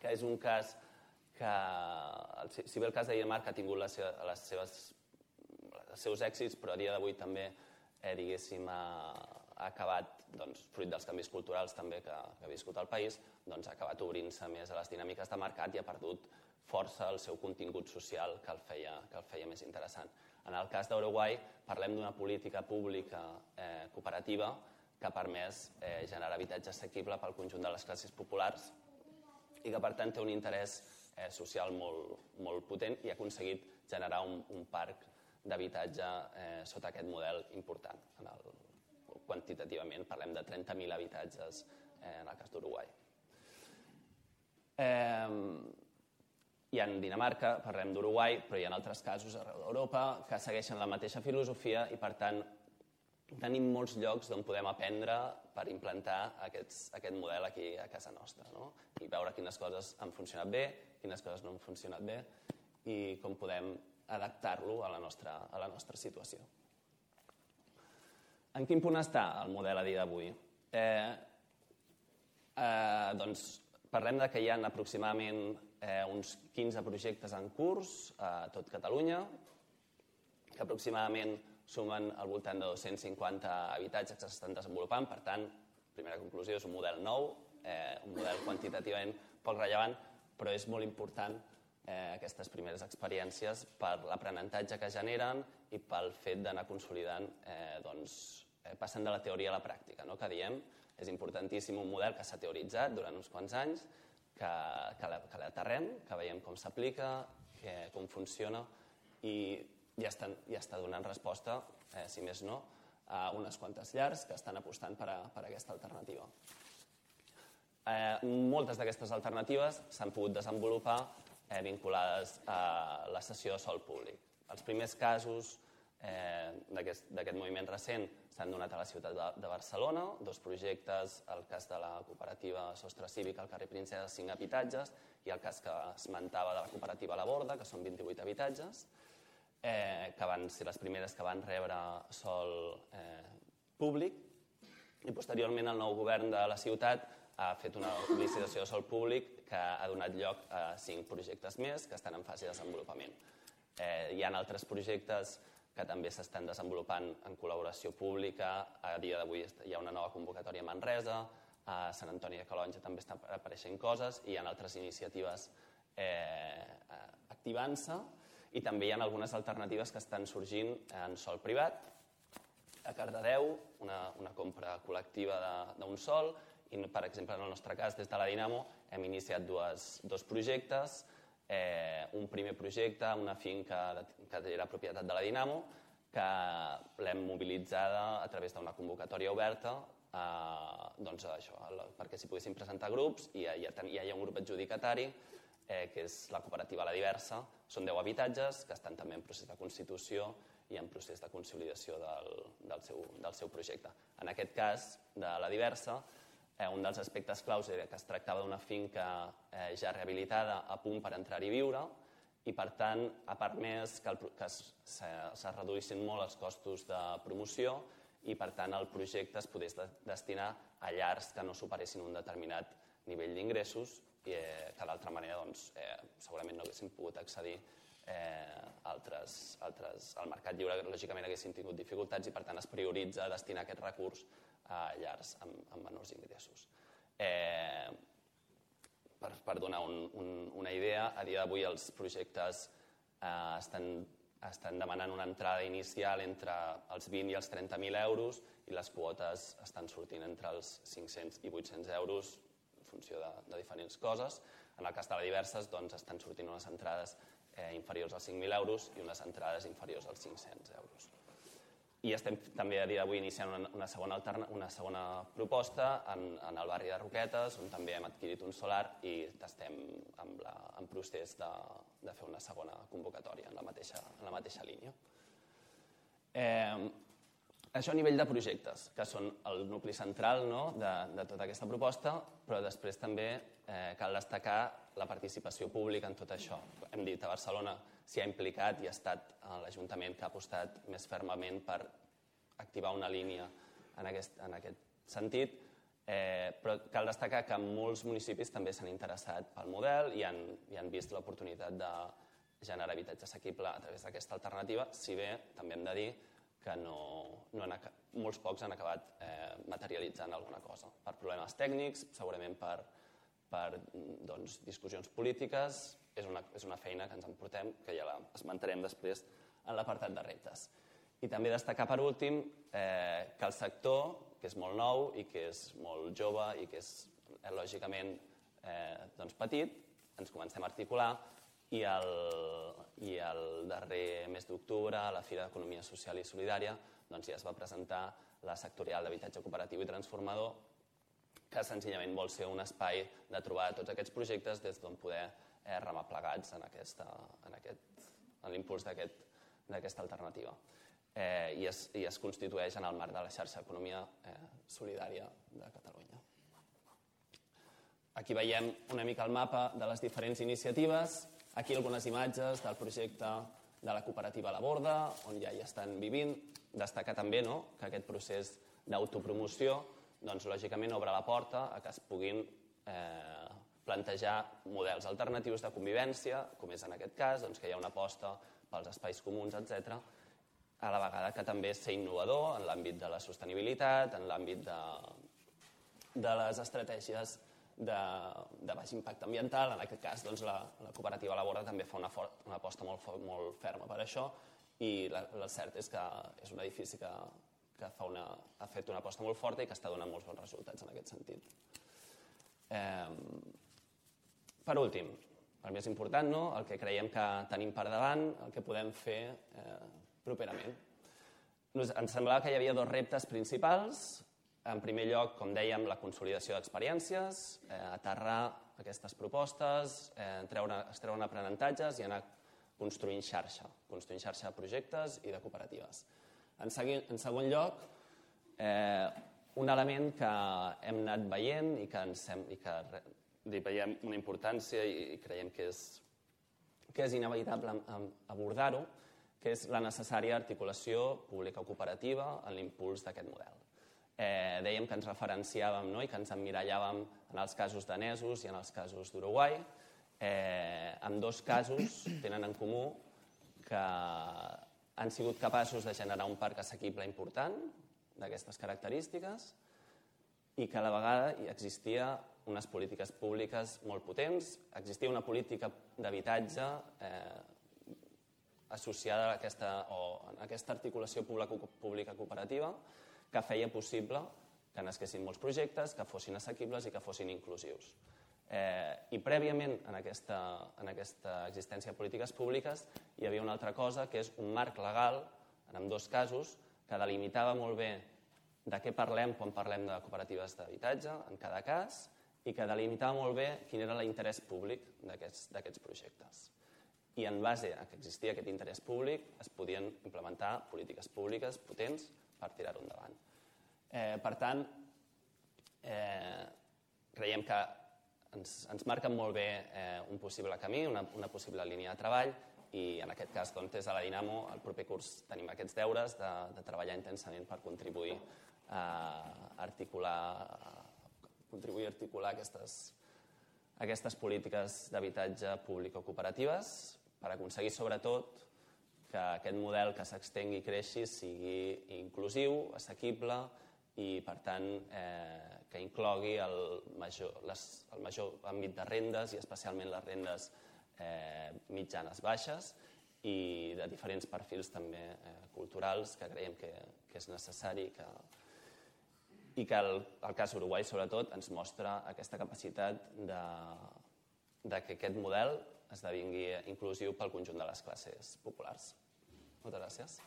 que és un cas que, si bé el cas de Dinamarca ha tingut les, les seves, els seus èxits, però a dia d'avui també, eh, diguéssim, ha, ha acabat, doncs, fruit dels canvis culturals també que, que ha viscut el país, doncs ha acabat obrint-se més a les dinàmiques de mercat i ha perdut força el seu contingut social que el feia, que el feia més interessant. En el cas d'Uruguai parlem d'una política pública eh, cooperativa que ha permès eh, generar habitatge assequible pel conjunt de les classes populars i que per tant té un interès eh, social molt, molt potent i ha aconseguit generar un, un parc d'habitatge eh, sota aquest model important. En el, quantitativament parlem de 30.000 habitatges eh, en el cas d'Uruguai. Eh, i en Dinamarca parlem d'Uruguai, però hi ha altres casos arreu d'Europa que segueixen la mateixa filosofia i, per tant, tenim molts llocs on podem aprendre per implantar aquests, aquest model aquí a casa nostra no? i veure quines coses han funcionat bé, quines coses no han funcionat bé i com podem adaptar-lo a, la nostra, a la nostra situació. En quin punt està el model a dia d'avui? Eh, eh, doncs parlem de que hi ha aproximadament eh, uns 15 projectes en curs a tot Catalunya, que aproximadament sumen al voltant de 250 habitatges que s'estan desenvolupant. Per tant, primera conclusió, és un model nou, eh, un model quantitativament poc rellevant, però és molt important eh, aquestes primeres experiències per l'aprenentatge que generen i pel fet d'anar consolidant, eh, doncs, eh, passant de la teoria a la pràctica, no? que diem, és importantíssim un model que s'ha teoritzat durant uns quants anys, que, que l'aterrem, que veiem com s'aplica, com funciona i ja, estan, ja està donant resposta, eh, si més no, a unes quantes llars que estan apostant per, a, per a aquesta alternativa. Eh, moltes d'aquestes alternatives s'han pogut desenvolupar eh, vinculades a la cessió de sol públic. Els primers casos eh, d'aquest moviment recent s'han donat a la ciutat de, de Barcelona, dos projectes, el cas de la cooperativa Sostre Cívic al carrer Princesa, 5 habitatges, i el cas que esmentava de la cooperativa La Borda, que són 28 habitatges, eh, que van ser les primeres que van rebre sol eh, públic, i posteriorment el nou govern de la ciutat ha fet una licitació de sol públic que ha donat lloc a cinc projectes més que estan en fase de desenvolupament. Eh, hi ha altres projectes que també s'estan desenvolupant en col·laboració pública. A dia d'avui hi ha una nova convocatòria a Manresa, a Sant Antoni de Calonja també estan apareixent coses i hi ha altres iniciatives eh, activant-se i també hi ha algunes alternatives que estan sorgint en sol privat. A Cardedeu, una, una compra col·lectiva d'un sol, i per exemple en el nostre cas des de la Dinamo hem iniciat dues, dos projectes eh, un primer projecte, una finca que era propietat de la Dinamo, que l'hem mobilitzada a través d'una convocatòria oberta eh, doncs això, perquè s'hi poguessin presentar grups i ja, ja, ja hi ha un grup adjudicatari eh, que és la cooperativa La Diversa. Són 10 habitatges que estan també en procés de constitució i en procés de consolidació del, del, seu, del seu projecte. En aquest cas, de La Diversa, eh, un dels aspectes claus era que es tractava d'una finca eh, ja rehabilitada a punt per entrar-hi a viure i, per tant, ha permès que, el, que es, se, se reduïssin molt els costos de promoció i, per tant, el projecte es podés de, destinar a llars que no superessin un determinat nivell d'ingressos i eh, que d'altra manera doncs, eh, segurament no haguessin pogut accedir eh, altres, altres, al mercat lliure lògicament haguessin tingut dificultats i per tant es prioritza destinar aquest recurs a llars amb, amb menors ingressos. Eh, per, per donar un, un, una idea, a dia d'avui els projectes eh, estan, estan demanant una entrada inicial entre els 20 i els 30.000 euros i les quotes estan sortint entre els 500 i 800 euros en funció de, de diferents coses. En el cas de la diverses doncs, estan sortint unes entrades eh, inferiors als 5.000 euros i unes entrades inferiors als 500 euros. I estem també a dia d'avui iniciant una, una, segona alterna, una segona proposta en, en el barri de Roquetes, on també hem adquirit un solar i estem en, la, en procés de, de fer una segona convocatòria en la mateixa, en la mateixa línia. Eh, això a nivell de projectes, que són el nucli central no, de, de tota aquesta proposta, però després també eh, cal destacar la participació pública en tot això. Hem dit, a Barcelona s'hi ha implicat i ha estat l'Ajuntament que ha apostat més fermament per activar una línia en aquest, en aquest sentit, eh, però cal destacar que molts municipis també s'han interessat pel model i han, i han vist l'oportunitat de generar habitatge assequible a través d'aquesta alternativa, si bé també hem de dir que no, no han, molts pocs han acabat eh, materialitzant alguna cosa, per problemes tècnics, segurament per, per doncs, discussions polítiques, és una, és una feina que ens emportem, que ja la esmentarem després en l'apartat de reptes. I també destacar per últim eh, que el sector, que és molt nou i que és molt jove i que és eh, lògicament eh, doncs petit, ens comencem a articular i el, i el darrer mes d'octubre, a la Fira d'Economia Social i Solidària, doncs ja es va presentar la sectorial d'habitatge cooperatiu i transformador, que senzillament vol ser un espai de trobar tots aquests projectes des d'on poder eh, remar plegats en, aquesta, en, aquest, en l'impuls d'aquesta aquest, alternativa. Eh, i, es, I es constitueix en el marc de la xarxa Economia eh, Solidària de Catalunya. Aquí veiem una mica el mapa de les diferents iniciatives. Aquí algunes imatges del projecte de la cooperativa La Borda, on ja hi estan vivint. Destacar també no, que aquest procés d'autopromoció doncs, lògicament obre la porta a que es puguin eh, plantejar models alternatius de convivència, com és en aquest cas, doncs, que hi ha una aposta pels espais comuns, etc. a la vegada que també ser innovador en l'àmbit de la sostenibilitat, en l'àmbit de, de les estratègies de, de baix impacte ambiental. En aquest cas, doncs, la, la cooperativa Labora també fa una, for, una aposta molt, molt ferma per això i la, el cert és que és un edifici que, que fa una, ha fet una aposta molt forta i que està donant molts bons resultats en aquest sentit. Eh, per últim, el més important, no? el que creiem que tenim per davant, el que podem fer eh, properament. Ens semblava que hi havia dos reptes principals. en primer lloc, com dèiem, la consolidació d'experiències, eh, aterrar aquestes propostes, eh, treure, treure aprenentatges i anar construint xarxa, construint xarxa de projectes i de cooperatives. En, segui, en segon lloc, eh, un element que hem anat veient i que, ens hem, i que li veiem una importància i, creiem que és, que és inevitable abordar-ho, que és la necessària articulació pública o cooperativa en l'impuls d'aquest model. Eh, dèiem que ens referenciàvem no? i que ens emmirallàvem en els casos danesos i en els casos d'Uruguai, eh, en dos casos tenen en comú que han sigut capaços de generar un parc assequible important d'aquestes característiques i que a la vegada hi existia unes polítiques públiques molt potents, existia una política d'habitatge eh, associada a aquesta, o a aquesta articulació pública cooperativa que feia possible que nasquessin molts projectes, que fossin assequibles i que fossin inclusius. Eh, I prèviament en aquesta, en aquesta existència de polítiques públiques hi havia una altra cosa, que és un marc legal, en dos casos, que delimitava molt bé de què parlem quan parlem de cooperatives d'habitatge, en cada cas, i que delimitava molt bé quin era l'interès públic d'aquests projectes. I en base a que existia aquest interès públic es podien implementar polítiques públiques potents per tirar-ho endavant. Eh, per tant, eh, creiem que ens, ens marquen molt bé eh, un possible camí, una, una possible línia de treball i en aquest cas doncs, des de la Dinamo el proper curs tenim aquests deures de, de treballar intensament per contribuir a articular, contribuir a articular aquestes, aquestes polítiques d'habitatge públic o cooperatives per aconseguir sobretot que aquest model que s'extengui i creixi sigui inclusiu, assequible i, per tant, eh, que inclogui el major, les, el major àmbit de rendes i especialment les rendes eh, mitjanes baixes i de diferents perfils també eh, culturals que creiem que, que és necessari que, i que el, el cas Uruguai sobretot ens mostra aquesta capacitat de, de que aquest model esdevingui inclusiu pel conjunt de les classes populars. Moltes gràcies.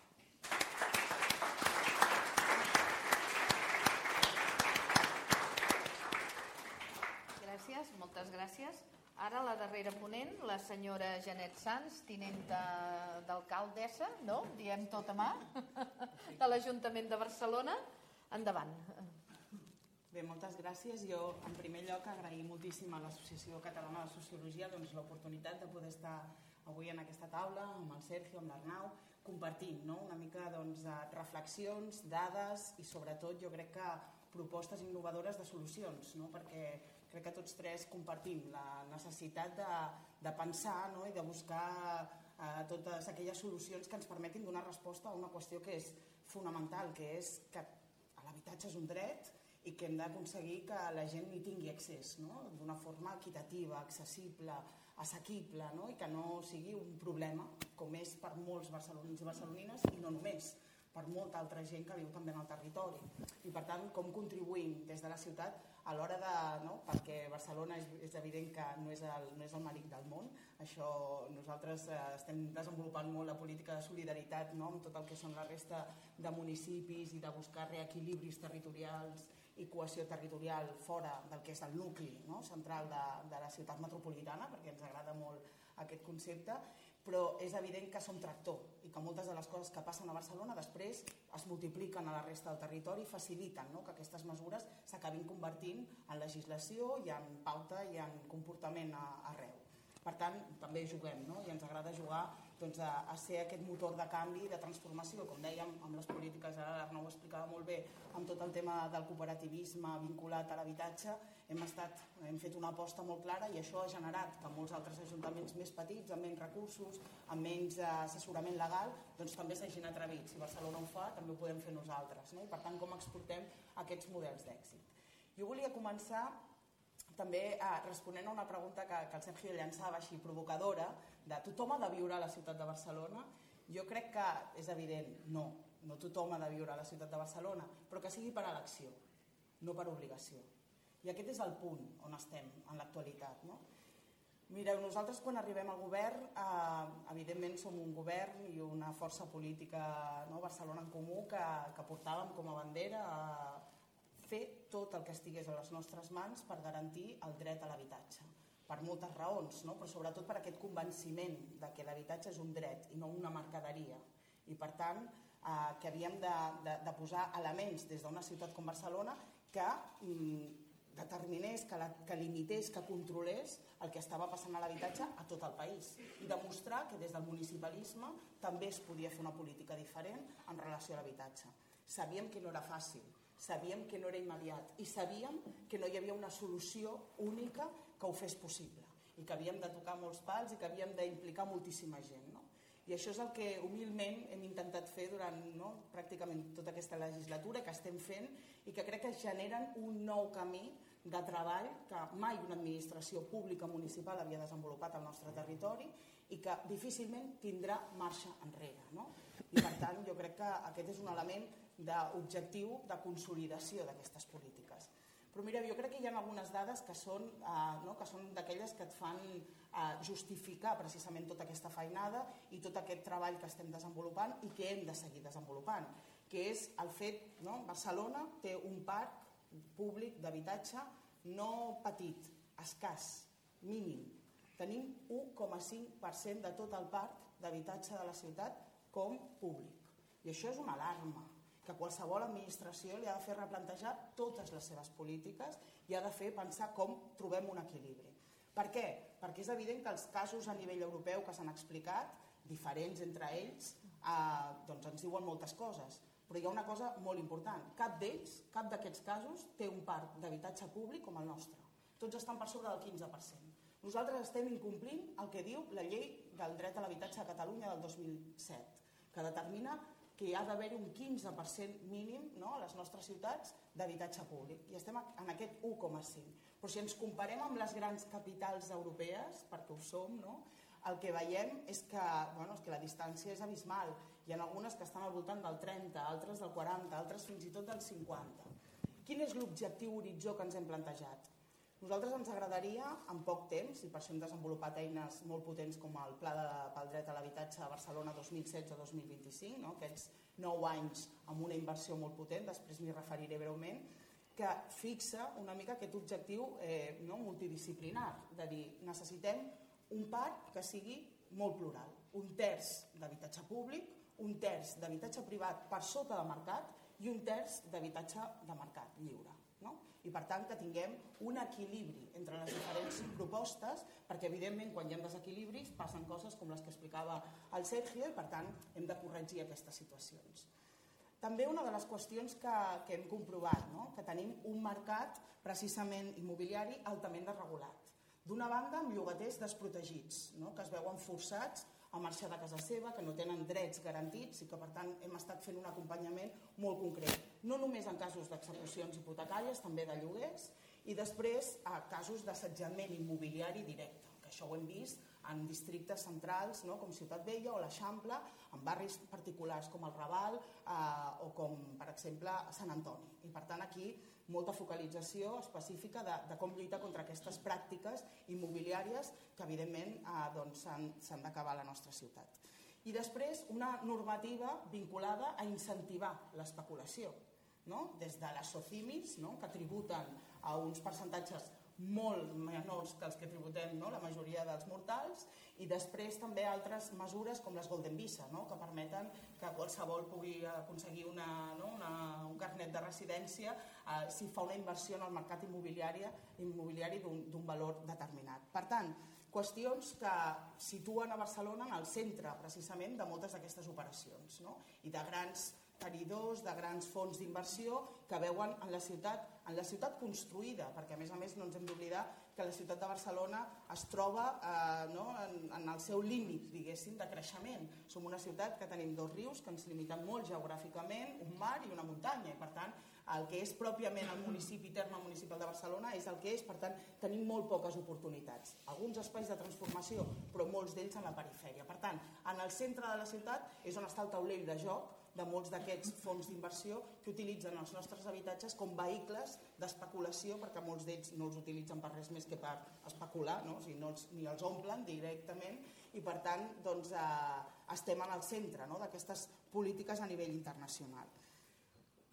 gràcies, moltes gràcies. Ara la darrera ponent, la senyora Janet Sanz, tinenta d'alcaldessa, no? Diem tot a mà, de l'Ajuntament de Barcelona. Endavant. Bé, moltes gràcies. Jo, en primer lloc, agrair moltíssim a l'Associació Catalana de Sociologia doncs, l'oportunitat de poder estar avui en aquesta taula amb el Sergio, amb l'Arnau, compartint no? una mica doncs, reflexions, dades i sobretot jo crec que propostes innovadores de solucions, no? perquè crec que tots tres compartim la necessitat de, de pensar no? i de buscar eh, totes aquelles solucions que ens permetin donar resposta a una qüestió que és fonamental, que és que l'habitatge és un dret i que hem d'aconseguir que la gent hi tingui accés no? d'una forma equitativa, accessible, assequible no? i que no sigui un problema com és per molts barcelonins i barcelonines i no només per molta altra gent que viu també en el territori. I per tant, com contribuïm des de la ciutat a l'hora de... No? perquè Barcelona és, és evident que no és, el, no és el maric del món, això nosaltres eh, estem desenvolupant molt la política de solidaritat no? amb tot el que són la resta de municipis i de buscar reequilibris territorials i cohesió territorial fora del que és el nucli no? central de, de la ciutat metropolitana, perquè ens agrada molt aquest concepte, però és evident que som tractor i que moltes de les coses que passen a Barcelona després es multipliquen a la resta del territori i faciliten no? que aquestes mesures s'acabin convertint en legislació i en pauta i en comportament arreu. Per tant, també juguem no? i ens agrada jugar doncs, a, a ser aquest motor de canvi, de transformació, com dèiem, amb les polítiques, ara l'Arnau ho explicava molt bé, amb tot el tema del cooperativisme vinculat a l'habitatge, hem, estat, hem fet una aposta molt clara i això ha generat que molts altres ajuntaments més petits, amb menys recursos, amb menys eh, assessorament legal, doncs també s'hagin atrevit. Si Barcelona ho fa, també ho podem fer nosaltres. No? I per tant, com exportem aquests models d'èxit. Jo volia començar també eh, responent a una pregunta que, que el Sergio llançava així provocadora, de tothom ha de viure a la ciutat de Barcelona. Jo crec que és evident, no, no tothom ha de viure a la ciutat de Barcelona, però que sigui per elecció, no per obligació. I aquest és el punt on estem en l'actualitat. No? Mireu, nosaltres quan arribem al govern, eh, evidentment som un govern i una força política, no? Barcelona en Comú, que, que portàvem com a bandera eh, fer tot el que estigués a les nostres mans per garantir el dret a l'habitatge per moltes raons, no? però sobretot per aquest convenciment de que l'habitatge és un dret i no una mercaderia. I per tant, eh, que havíem de, de, de posar elements des d'una ciutat com Barcelona que mm, determinés, que, la, que limités, que controlés el que estava passant a l'habitatge a tot el país i demostrar que des del municipalisme també es podia fer una política diferent en relació a l'habitatge. Sabíem que no era fàcil, sabíem que no era immediat i sabíem que no hi havia una solució única que ho fes possible i que havíem de tocar molts pals i que havíem d'implicar moltíssima gent. No? I això és el que humilment hem intentat fer durant no, pràcticament tota aquesta legislatura que estem fent i que crec que generen un nou camí de treball que mai una administració pública municipal havia desenvolupat al nostre territori i que difícilment tindrà marxa enrere. No? I per tant, jo crec que aquest és un element d'objectiu de consolidació d'aquestes polítiques. Però mira, jo crec que hi ha algunes dades que són, eh, no, que són d'aquelles que et fan eh, justificar precisament tota aquesta feinada i tot aquest treball que estem desenvolupant i que hem de seguir desenvolupant, que és el fet, no? Barcelona té un parc públic d'habitatge no petit, escàs, mínim. Tenim 1,5% de tot el parc d'habitatge de la ciutat com públic. I això és una alarma que qualsevol administració li ha de fer replantejar totes les seves polítiques i ha de fer pensar com trobem un equilibri. Per què? Perquè és evident que els casos a nivell europeu que s'han explicat, diferents entre ells, eh, doncs ens diuen moltes coses però hi ha una cosa molt important. Cap d'ells, cap d'aquests casos, té un parc d'habitatge públic com el nostre. Tots estan per sobre del 15%. Nosaltres estem incomplint el que diu la llei del dret a l'habitatge a Catalunya del 2007, que determina que ha d'haver un 15% mínim no, a les nostres ciutats d'habitatge públic. I estem en aquest 1,5. Però si ens comparem amb les grans capitals europees, perquè ho som, no, el que veiem és que, bueno, és que la distància és abismal hi ha algunes que estan al voltant del 30, altres del 40, altres fins i tot del 50. Quin és l'objectiu horitzó que ens hem plantejat? Nosaltres ens agradaria, en poc temps, i per això hem desenvolupat eines molt potents com el Pla de, pel dret a l'habitatge a Barcelona 2016-2025, no? aquests 9 anys amb una inversió molt potent, després m'hi referiré breument, que fixa una mica aquest objectiu eh, no, multidisciplinar, de dir, necessitem un parc que sigui molt plural, un terç d'habitatge públic, un terç d'habitatge privat per sota de mercat i un terç d'habitatge de mercat lliure. I per tant que tinguem un equilibri entre les diferents propostes perquè evidentment quan hi ha desequilibris passen coses com les que explicava el Sergio i per tant hem de corregir aquestes situacions. També una de les qüestions que, que hem comprovat, no? que tenim un mercat precisament immobiliari altament desregulat. D'una banda, amb llogaters desprotegits, no? que es veuen forçats a marxar de casa seva, que no tenen drets garantits i que per tant hem estat fent un acompanyament molt concret. No només en casos d'execucions hipotecàries, també de lloguers, i després a casos d'assetjament immobiliari directe, que això ho hem vist en districtes centrals no? com Ciutat Vella o l'Eixample, en barris particulars com el Raval eh, o com, per exemple, Sant Antoni. I per tant aquí molta focalització específica de, de com lluitar contra aquestes pràctiques immobiliàries que evidentment eh, doncs, s'han d'acabar a la nostra ciutat. I després una normativa vinculada a incentivar l'especulació, no? des de les SOCIMIS, no? que tributen a uns percentatges molt menors que els que tributem no? la majoria dels mortals i després també altres mesures com les Golden Visa no? que permeten que qualsevol pugui aconseguir una, no? una, un carnet de residència eh, si fa una inversió en el mercat immobiliari, immobiliari d'un valor determinat. Per tant, qüestions que situen a Barcelona en el centre precisament de moltes d'aquestes operacions no? i de grans tenidors de grans fons d'inversió que veuen en la ciutat en la ciutat construïda, perquè a més a més no ens hem d'oblidar que la ciutat de Barcelona es troba eh, no, en, en el seu límit, diguéssim, de creixement. Som una ciutat que tenim dos rius que ens limiten molt geogràficament, un mar i una muntanya, i per tant el que és pròpiament el municipi, terme municipal de Barcelona, és el que és, per tant tenim molt poques oportunitats. Alguns espais de transformació, però molts d'ells en la perifèria. Per tant, en el centre de la ciutat és on està el taulell de joc de molts d'aquests fons d'inversió que utilitzen els nostres habitatges com vehicles d'especulació perquè molts d'ells no els utilitzen per res més que per especular, no? o sigui, no els, ni els omplen directament i per tant doncs, eh, estem en el centre no? d'aquestes polítiques a nivell internacional.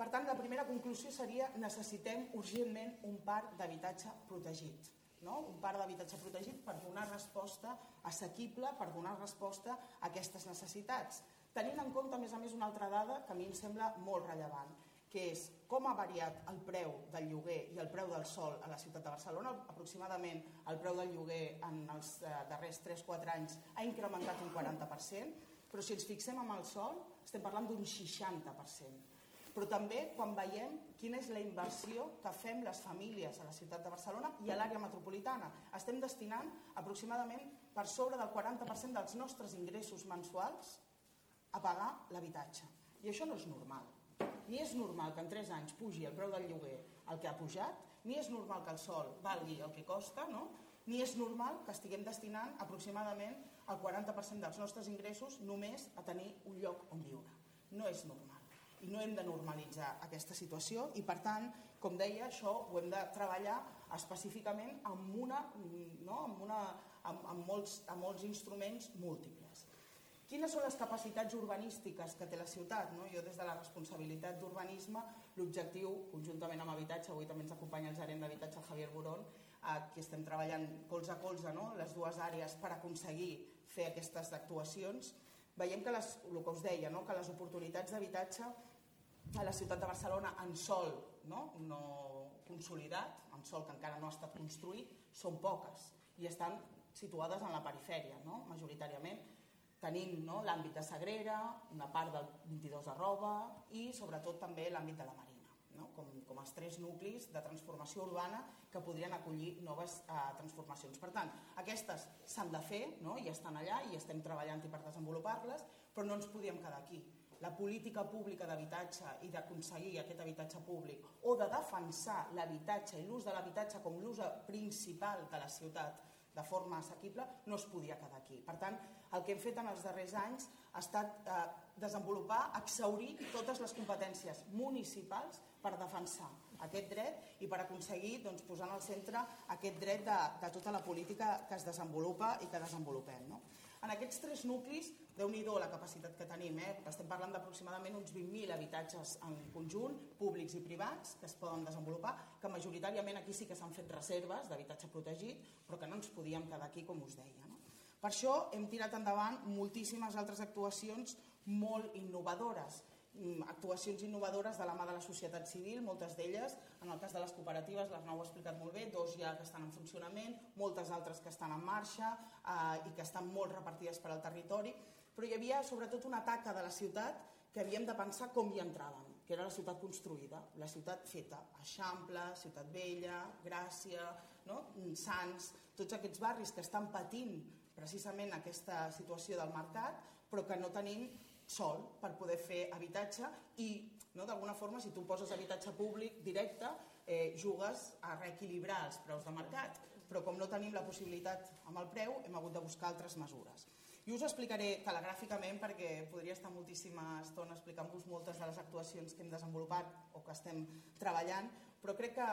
Per tant, la primera conclusió seria necessitem urgentment un parc d'habitatge protegit. No? Un parc d'habitatge protegit per donar resposta assequible, per donar resposta a aquestes necessitats. Tenint en compte, a més a més, una altra dada que a mi em sembla molt rellevant, que és com ha variat el preu del lloguer i el preu del sol a la ciutat de Barcelona. Aproximadament el preu del lloguer en els eh, darrers 3-4 anys ha incrementat un 40%, però si ens fixem en el sol estem parlant d'un 60% però també quan veiem quina és la inversió que fem les famílies a la ciutat de Barcelona i a l'àrea metropolitana. Estem destinant aproximadament per sobre del 40% dels nostres ingressos mensuals a pagar l'habitatge. I això no és normal. Ni és normal que en 3 anys pugi el preu del lloguer el que ha pujat, ni és normal que el sol valgui el que costa, no? ni és normal que estiguem destinant aproximadament el 40% dels nostres ingressos només a tenir un lloc on viure. No és normal i no hem de normalitzar aquesta situació i per tant, com deia, això ho hem de treballar específicament amb, una, no? amb, una, amb, amb, molts, amb molts instruments múltiples. Quines són les capacitats urbanístiques que té la ciutat? No? Jo des de la responsabilitat d'urbanisme, l'objectiu, conjuntament amb habitatge, avui també ens acompanya el gerent d'habitatge Javier Burón, aquí estem treballant colze a colze no? les dues àrees per aconseguir fer aquestes actuacions, veiem que les, el que us deia, no? que les oportunitats d'habitatge a la ciutat de Barcelona en sol no, no consolidat, en sol que encara no ha estat construït, són poques i estan situades en la perifèria, no? majoritàriament. Tenim no, l'àmbit de Sagrera, una part del 22 de Roba i sobretot també l'àmbit de la Marina, no? com, com els tres nuclis de transformació urbana que podrien acollir noves eh, transformacions. Per tant, aquestes s'han de fer no? i estan allà i estem treballant per desenvolupar-les, però no ens podíem quedar aquí la política pública d'habitatge i d'aconseguir aquest habitatge públic o de defensar l'habitatge i l'ús de l'habitatge com l'ús principal de la ciutat de forma assequible, no es podia quedar aquí. Per tant, el que hem fet en els darrers anys ha estat eh, desenvolupar, exaurir totes les competències municipals per defensar aquest dret i per aconseguir doncs, posar en el centre aquest dret de, de tota la política que es desenvolupa i que desenvolupem. No? En aquests tres nuclis déu nhi la capacitat que tenim, eh? estem parlant d'aproximadament uns 20.000 habitatges en conjunt, públics i privats, que es poden desenvolupar, que majoritàriament aquí sí que s'han fet reserves d'habitatge protegit, però que no ens podíem quedar aquí, com us deia. No? Per això hem tirat endavant moltíssimes altres actuacions molt innovadores actuacions innovadores de la mà de la societat civil, moltes d'elles, en el cas de les cooperatives, l'Arnau ho ha explicat molt bé, dos ja que estan en funcionament, moltes altres que estan en marxa eh, i que estan molt repartides per al territori, però hi havia sobretot una taca de la ciutat que havíem de pensar com hi entràvem, que era la ciutat construïda, la ciutat feta, Eixample, Ciutat Vella, Gràcia, no? Mm, Sants, tots aquests barris que estan patint precisament aquesta situació del mercat, però que no tenim sol per poder fer habitatge i no, d'alguna forma si tu poses habitatge públic directe eh, jugues a reequilibrar els preus de mercat. Però com no tenim la possibilitat amb el preu hem hagut de buscar altres mesures. I us explicaré telegràficament perquè podria estar moltíssima estona explicant-vos moltes de les actuacions que hem desenvolupat o que estem treballant però crec que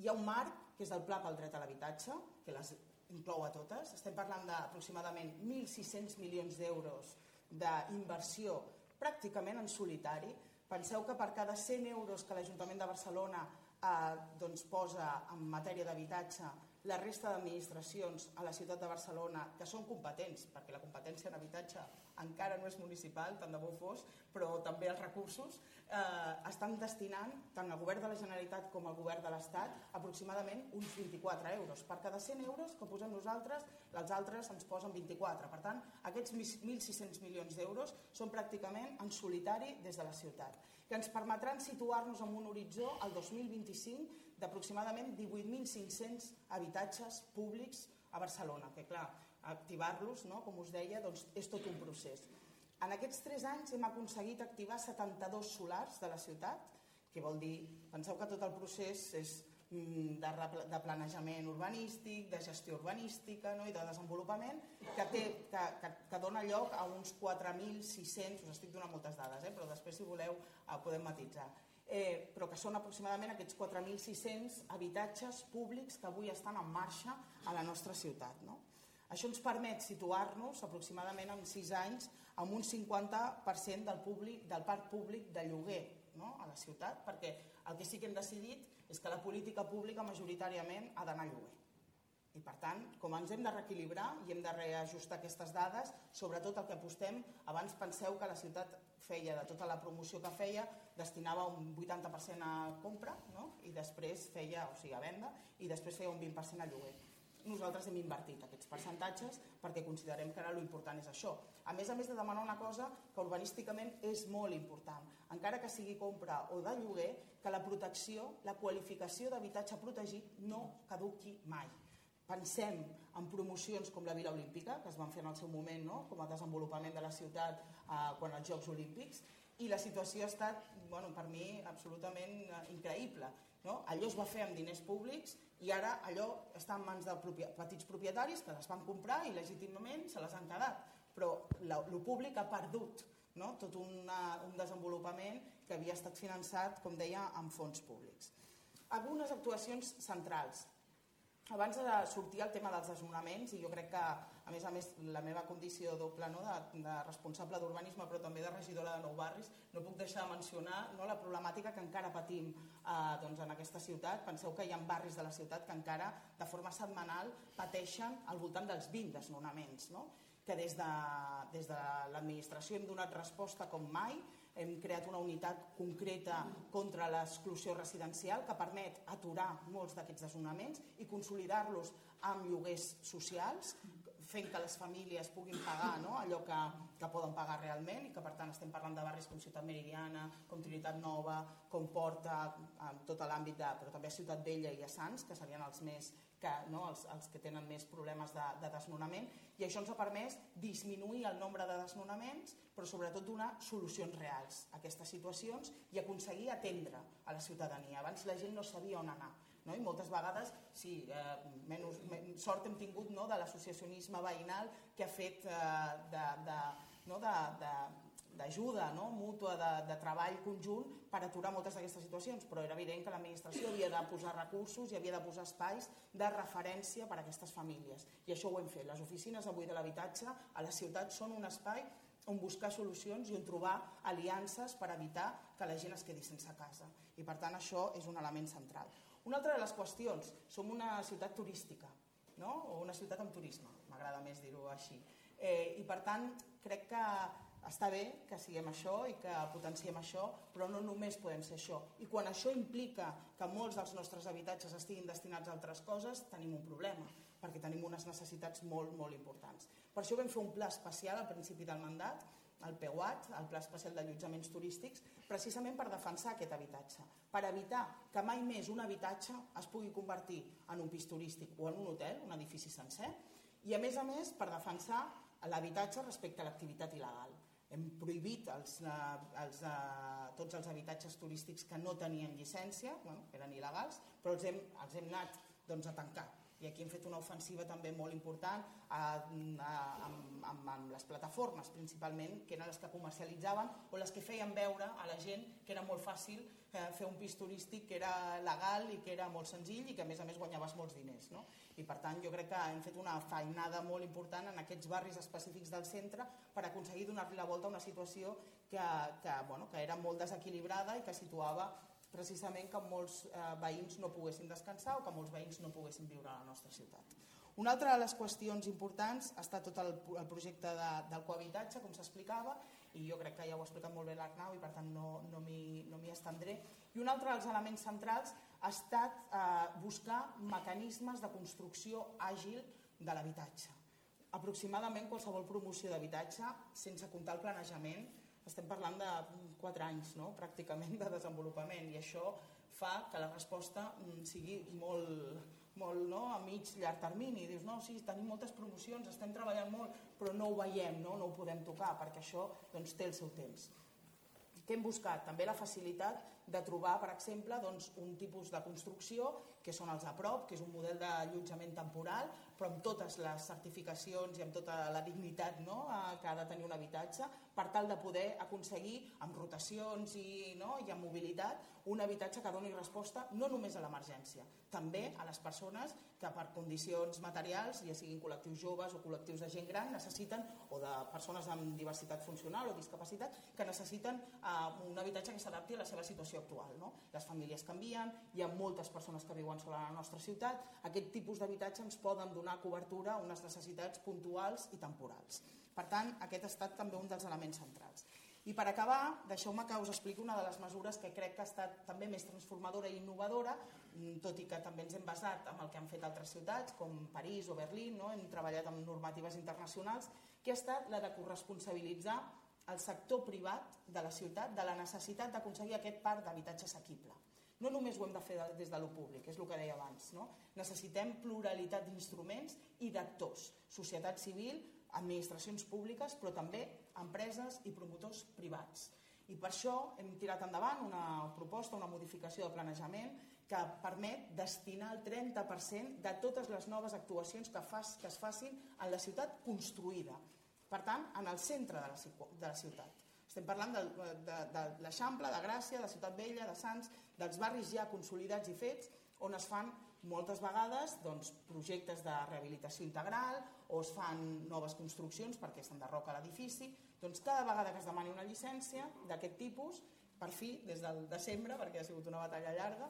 hi ha un marc que és el Pla pel dret a l'habitatge que les inclou a totes. Estem parlant d'aproximadament 1.600 milions d'euros d'inversió pràcticament en solitari. Penseu que per cada 100 euros que l'Ajuntament de Barcelona eh, doncs posa en matèria d'habitatge la resta d'administracions a la ciutat de Barcelona que són competents, perquè la competència en habitatge encara no és municipal, tant de bo fos, però també els recursos, eh, estan destinant, tant el govern de la Generalitat com el govern de l'Estat, aproximadament uns 24 euros. Per cada 100 euros que posem nosaltres, els altres ens posen 24. Per tant, aquests 1.600 milions d'euros són pràcticament en solitari des de la ciutat, que ens permetran situar-nos en un horitzó al 2025 d'aproximadament 18.500 habitatges públics a Barcelona, que clar, activar-los, no, com us deia, doncs és tot un procés. En aquests 3 anys hem aconseguit activar 72 solars de la ciutat, que vol dir, penseu que tot el procés és mm, de, de planejament urbanístic, de gestió urbanística no? i de desenvolupament, que, té, que, que, que dona lloc a uns 4.600, us estic donant moltes dades, eh? però després si voleu eh, podem matitzar, eh, però que són aproximadament aquests 4.600 habitatges públics que avui estan en marxa a la nostra ciutat. No? Això ens permet situar-nos aproximadament en 6 anys amb un 50% del, públic, del parc públic de lloguer no? a la ciutat, perquè el que sí que hem decidit és que la política pública majoritàriament ha d'anar a lloguer. I per tant, com ens hem de reequilibrar i hem de reajustar aquestes dades, sobretot el que apostem, abans penseu que la ciutat feia, de tota la promoció que feia, destinava un 80% a compra no? i després feia, o sigui, a venda, i després feia un 20% a lloguer nosaltres hem invertit aquests percentatges perquè considerem que ara l'important és això. A més a més de demanar una cosa que urbanísticament és molt important, encara que sigui compra o de lloguer, que la protecció, la qualificació d'habitatge protegit no caduqui mai. Pensem en promocions com la Vila Olímpica, que es van fer en el seu moment no? com a desenvolupament de la ciutat eh, quan els Jocs Olímpics, i la situació ha estat, bueno, per mi, absolutament eh, increïble. No? Allò es va fer amb diners públics i ara allò està en mans de propi petits propietaris que les van comprar i legítimament se les han quedat. Però el públic ha perdut no? tot una, un desenvolupament que havia estat finançat, com deia, amb fons públics. Algunes actuacions centrals. Abans de sortir el tema dels desnonaments, i jo crec que, a més a més, la meva condició doble no, de, de responsable d'urbanisme, però també de regidora de Nou Barris, no puc deixar de mencionar no, la problemàtica que encara patim eh, doncs, en aquesta ciutat. Penseu que hi ha barris de la ciutat que encara, de forma setmanal, pateixen al voltant dels 20 desnonaments, no? que des de, des de l'administració hem donat resposta com mai, hem creat una unitat concreta contra l'exclusió residencial que permet aturar molts d'aquests desnonaments i consolidar-los amb lloguers socials fent que les famílies puguin pagar no? allò que, que poden pagar realment i que per tant estem parlant de barris com Ciutat Meridiana, com Trinitat Nova, com Porta, amb tot l'àmbit de, però també Ciutat Vella i a Sants, que serien els més que, no, els, els que tenen més problemes de, de desnonament i això ens ha permès disminuir el nombre de desnonaments però sobretot donar solucions reals a aquestes situacions i aconseguir atendre a la ciutadania. Abans la gent no sabia on anar no? i moltes vegades sí, eh, menys, menys sort hem tingut no, de l'associacionisme veïnal que ha fet eh, de, de, no, de, de, d'ajuda no? mútua, de, de treball conjunt per aturar moltes d'aquestes situacions, però era evident que l'administració havia de posar recursos i havia de posar espais de referència per a aquestes famílies. I això ho hem fet. Les oficines avui de l'habitatge a la ciutat són un espai on buscar solucions i on trobar aliances per evitar que la gent es quedi sense casa. I per tant això és un element central. Una altra de les qüestions, som una ciutat turística, no? o una ciutat amb turisme, m'agrada més dir-ho així. Eh, I per tant, crec que està bé que siguem això i que potenciem això, però no només podem ser això. I quan això implica que molts dels nostres habitatges estiguin destinats a altres coses, tenim un problema, perquè tenim unes necessitats molt, molt importants. Per això vam fer un pla especial al principi del mandat, el PEUAT, el Pla Especial d'Allotjaments Turístics, precisament per defensar aquest habitatge, per evitar que mai més un habitatge es pugui convertir en un pis turístic o en un hotel, un edifici sencer, i a més a més per defensar l'habitatge respecte a l'activitat il·legal. Hem prohibit els, eh, els, eh, tots els habitatges turístics que no tenien llicència, bueno, eren il·legals, però els hem, els hem anat doncs, a tancar i aquí hem fet una ofensiva també molt important a, a, amb, amb, amb les plataformes principalment, que eren les que comercialitzaven o les que feien veure a la gent que era molt fàcil eh, fer un pis turístic que era legal i que era molt senzill i que a més a més guanyaves molts diners. No? I per tant jo crec que hem fet una feinada molt important en aquests barris específics del centre per aconseguir donar-li la volta a una situació que, que, bueno, que era molt desequilibrada i que situava precisament que molts eh, veïns no poguessin descansar o que molts veïns no poguessin viure a la nostra ciutat. Una altra de les qüestions importants ha estat tot el, el projecte de, del cohabitatge, com s'explicava, i jo crec que ja ho ha explicat molt bé l'Arnau i per tant no, no m'hi no estendré. I un altre dels elements centrals ha estat eh, buscar mecanismes de construcció àgil de l'habitatge. Aproximadament qualsevol promoció d'habitatge, sense comptar el planejament, estem parlant de 4 anys no? pràcticament de desenvolupament i això fa que la resposta mm, sigui molt, molt no? a mig llarg termini. Dius, no, sí, tenim moltes promocions, estem treballant molt, però no ho veiem, no, no ho podem tocar, perquè això doncs, té el seu temps. Què hem buscat? També la facilitat de trobar, per exemple, doncs, un tipus de construcció que són els a prop, que és un model d'allotjament temporal, però amb totes les certificacions i amb tota la dignitat no? eh, que ha de tenir un habitatge, per tal de poder aconseguir, amb rotacions i, no? i amb mobilitat, un habitatge que doni resposta no només a l'emergència, també a les persones que per condicions materials, ja siguin col·lectius joves o col·lectius de gent gran, necessiten, o de persones amb diversitat funcional o discapacitat, que necessiten eh, un habitatge que s'adapti a la seva situació actual. No? Les famílies canvien, hi ha moltes persones que viuen sola a la nostra ciutat, aquest tipus d'habitatge ens poden donar cobertura a unes necessitats puntuals i temporals. Per tant, aquest ha estat també un dels elements centrals. I per acabar, deixeu-me que us expliqui una de les mesures que crec que ha estat també més transformadora i innovadora, mm, tot i que també ens hem basat en el que han fet altres ciutats, com París o Berlín, no? hem treballat amb normatives internacionals, que ha estat la de corresponsabilitzar el sector privat de la ciutat de la necessitat d'aconseguir aquest parc d'habitatge assequible. No només ho hem de fer des de lo públic, és el que deia abans. No? Necessitem pluralitat d'instruments i d'actors, societat civil, administracions públiques, però també empreses i promotors privats. I per això hem tirat endavant una proposta, una modificació de planejament que permet destinar el 30% de totes les noves actuacions que, fas, que es facin en la ciutat construïda. Per tant, en el centre de la, de la ciutat. Estem parlant de, de, de l'Eixample, de Gràcia, de Ciutat Vella, de Sants, dels barris ja consolidats i fets, on es fan moltes vegades doncs, projectes de rehabilitació integral o es fan noves construccions perquè s'enderroca l'edifici. Doncs cada vegada que es demani una llicència d'aquest tipus, per fi, des del desembre, perquè ha sigut una batalla llarga,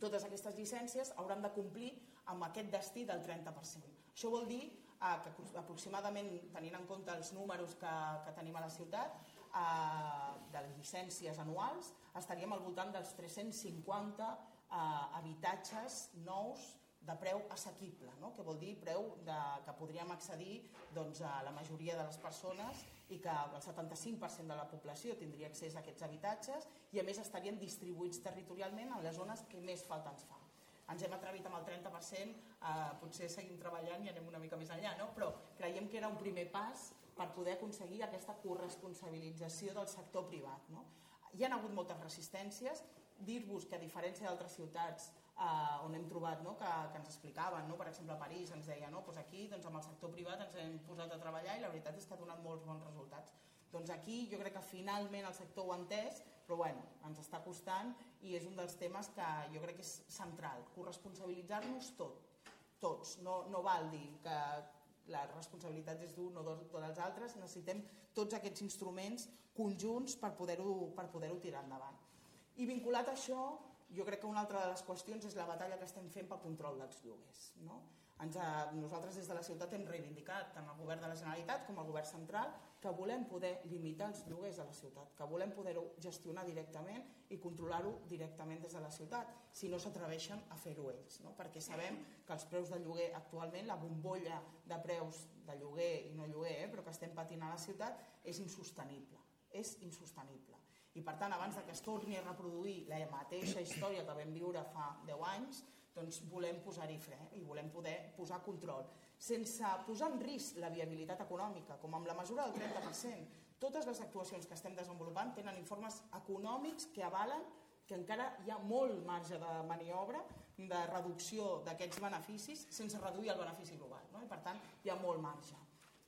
totes aquestes llicències hauran de complir amb aquest destí del 30%. Això vol dir eh, que aproximadament, tenint en compte els números que, que tenim a la ciutat, de les llicències anuals, estaríem al voltant dels 350 eh, habitatges nous de preu assequible, no? que vol dir preu de, que podríem accedir doncs, a la majoria de les persones i que el 75% de la població tindria accés a aquests habitatges i a més estarien distribuïts territorialment en les zones que més falta ens fa. Ens hem atrevit amb el 30%, eh, potser seguim treballant i anem una mica més enllà, no? però creiem que era un primer pas per poder aconseguir aquesta corresponsabilització del sector privat. No? Hi han hagut moltes resistències, dir-vos que a diferència d'altres ciutats eh, on hem trobat no, que, que ens explicaven, no? per exemple a París ens deia no, doncs aquí doncs amb el sector privat ens hem posat a treballar i la veritat és que ha donat molts bons resultats. Doncs aquí jo crec que finalment el sector ho ha entès, però bueno, ens està costant i és un dels temes que jo crec que és central, corresponsabilitzar-nos tot, tots, no, no val dir que la responsabilitat és d'un o dels altres, necessitem tots aquests instruments conjunts per poder-ho per poder tirar endavant. I vinculat a això, jo crec que una altra de les qüestions és la batalla que estem fent pel control dels lloguers. No? Ens, nosaltres des de la ciutat hem reivindicat tant el govern de la Generalitat com el govern central que volem poder limitar els lloguers a la ciutat, que volem poder-ho gestionar directament i controlar-ho directament des de la ciutat, si no s'atreveixen a fer-ho ells. No? Perquè sabem que els preus de lloguer actualment, la bombolla de preus de lloguer i no lloguer, eh, però que estem patint a la ciutat, és insostenible. És insostenible i per tant abans de que es torni a reproduir la mateixa història que vam viure fa 10 anys doncs volem posar-hi fre i volem poder posar control sense posar en risc la viabilitat econòmica com amb la mesura del 30% totes les actuacions que estem desenvolupant tenen informes econòmics que avalen que encara hi ha molt marge de maniobra de reducció d'aquests beneficis sense reduir el benefici global no? i per tant hi ha molt marge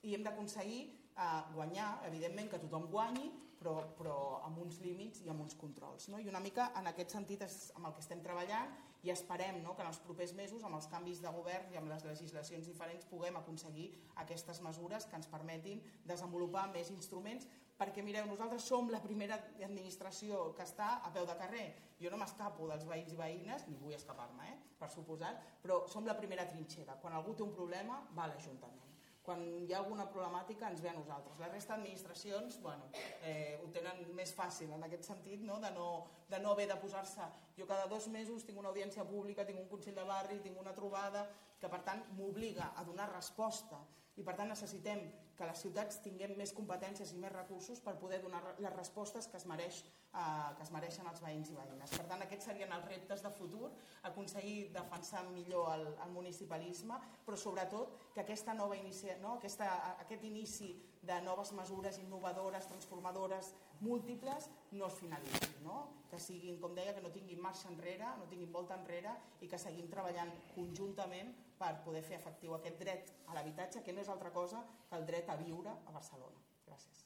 i hem d'aconseguir eh, guanyar, evidentment que tothom guanyi però, però amb uns límits i amb uns controls. No? I una mica en aquest sentit és amb el que estem treballant i esperem no, que en els propers mesos, amb els canvis de govern i amb les legislacions diferents, puguem aconseguir aquestes mesures que ens permetin desenvolupar més instruments perquè mireu, nosaltres som la primera administració que està a peu de carrer. Jo no m'escapo dels veïns i veïnes, ni vull escapar-me, eh, per suposat, però som la primera trinxera. Quan algú té un problema, va a l'Ajuntament quan hi ha alguna problemàtica ens ve a nosaltres. La resta d'administracions bueno, eh, ho tenen més fàcil en aquest sentit, no? De, no, de no haver de posar-se... Jo cada dos mesos tinc una audiència pública, tinc un consell de barri, tinc una trobada, que per tant m'obliga a donar resposta i per tant necessitem que les ciutats tinguem més competències i més recursos per poder donar les respostes que es, mereix, eh, que es mereixen els veïns i veïnes. Per tant, aquests serien els reptes de futur, aconseguir defensar millor el, el municipalisme, però sobretot que aquesta nova inici, no? aquesta, aquest inici de noves mesures innovadores, transformadores, múltiples, no es finalitzin. No? Que siguin, com deia, que no tinguin marxa enrere, no tinguin volta enrere i que seguim treballant conjuntament per poder fer efectiu aquest dret a l'habitatge, que no és altra cosa que el dret a viure a Barcelona. Gràcies.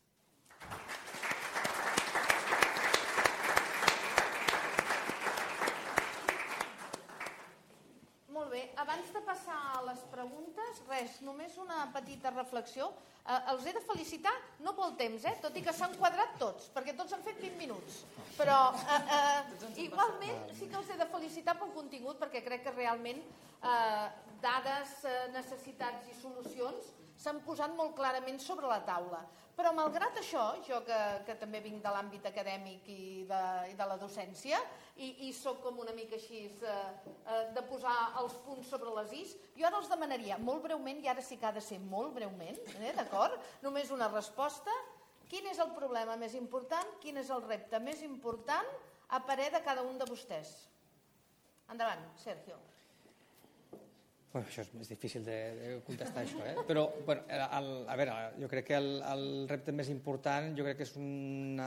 Molt bé, abans de passar a les preguntes, res, només una petita reflexió. Eh, els he de felicitar, no pel temps, eh? tot i que s'han quadrat tots, perquè tots han fet 20 minuts. Però eh, eh, igualment sí que els he de felicitar pel contingut, perquè crec que realment eh, dades, eh, necessitats i solucions s'han posat molt clarament sobre la taula. Però malgrat això, jo que, que també vinc de l'àmbit acadèmic i de, i de la docència, i, i sóc com una mica així eh, eh, de posar els punts sobre les is, jo ara els demanaria molt breument, i ara sí que ha de ser molt breument, eh, d'acord? Només una resposta. Quin és el problema més important? Quin és el repte més important a parer de cada un de vostès? Endavant, Sergio. Bueno, això és més difícil de, de contestar, això, eh? Però, bueno, el, a veure, jo crec que el, el repte més important, jo crec que és un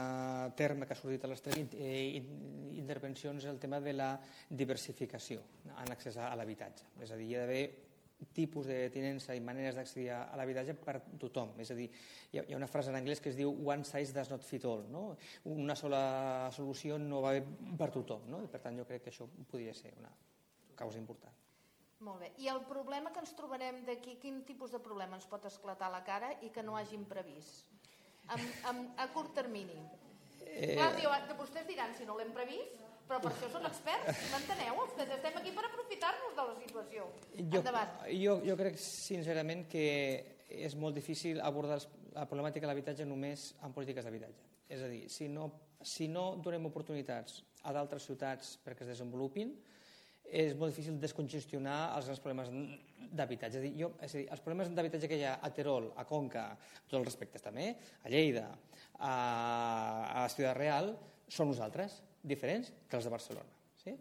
terme que ha sortit a les tres intervencions, el tema de la diversificació en accés a l'habitatge. És a dir, hi ha d'haver tipus de tinença i maneres d'accedir a l'habitatge per tothom. És a dir, hi ha una frase en anglès que es diu one size does not fit all. No? Una sola solució no va bé per tothom. No? I per tant, jo crec que això podria ser una causa important. Molt bé. I el problema que ens trobarem d'aquí, quin tipus de problema ens pot esclatar a la cara i que no hàgim previst? Amb, amb, a curt termini. Eh... Clar, tio, vostès diran si no l'hem previst, però per això són experts, m'enteneu? Estem aquí per aprofitar-nos de la situació. Jo, Endavant. Jo, jo crec sincerament que és molt difícil abordar la problemàtica de l'habitatge només amb polítiques d'habitatge. És a dir, si no, si no donem oportunitats a d'altres ciutats perquè es desenvolupin, és molt difícil descongestionar els grans problemes d'habitatge. És, dir, jo, és a dir, els problemes d'habitatge que hi ha a Terol, a Conca, a tots els respectes també, a Lleida, a, a Ciutat Real, són nosaltres, diferents que els de Barcelona. Sí?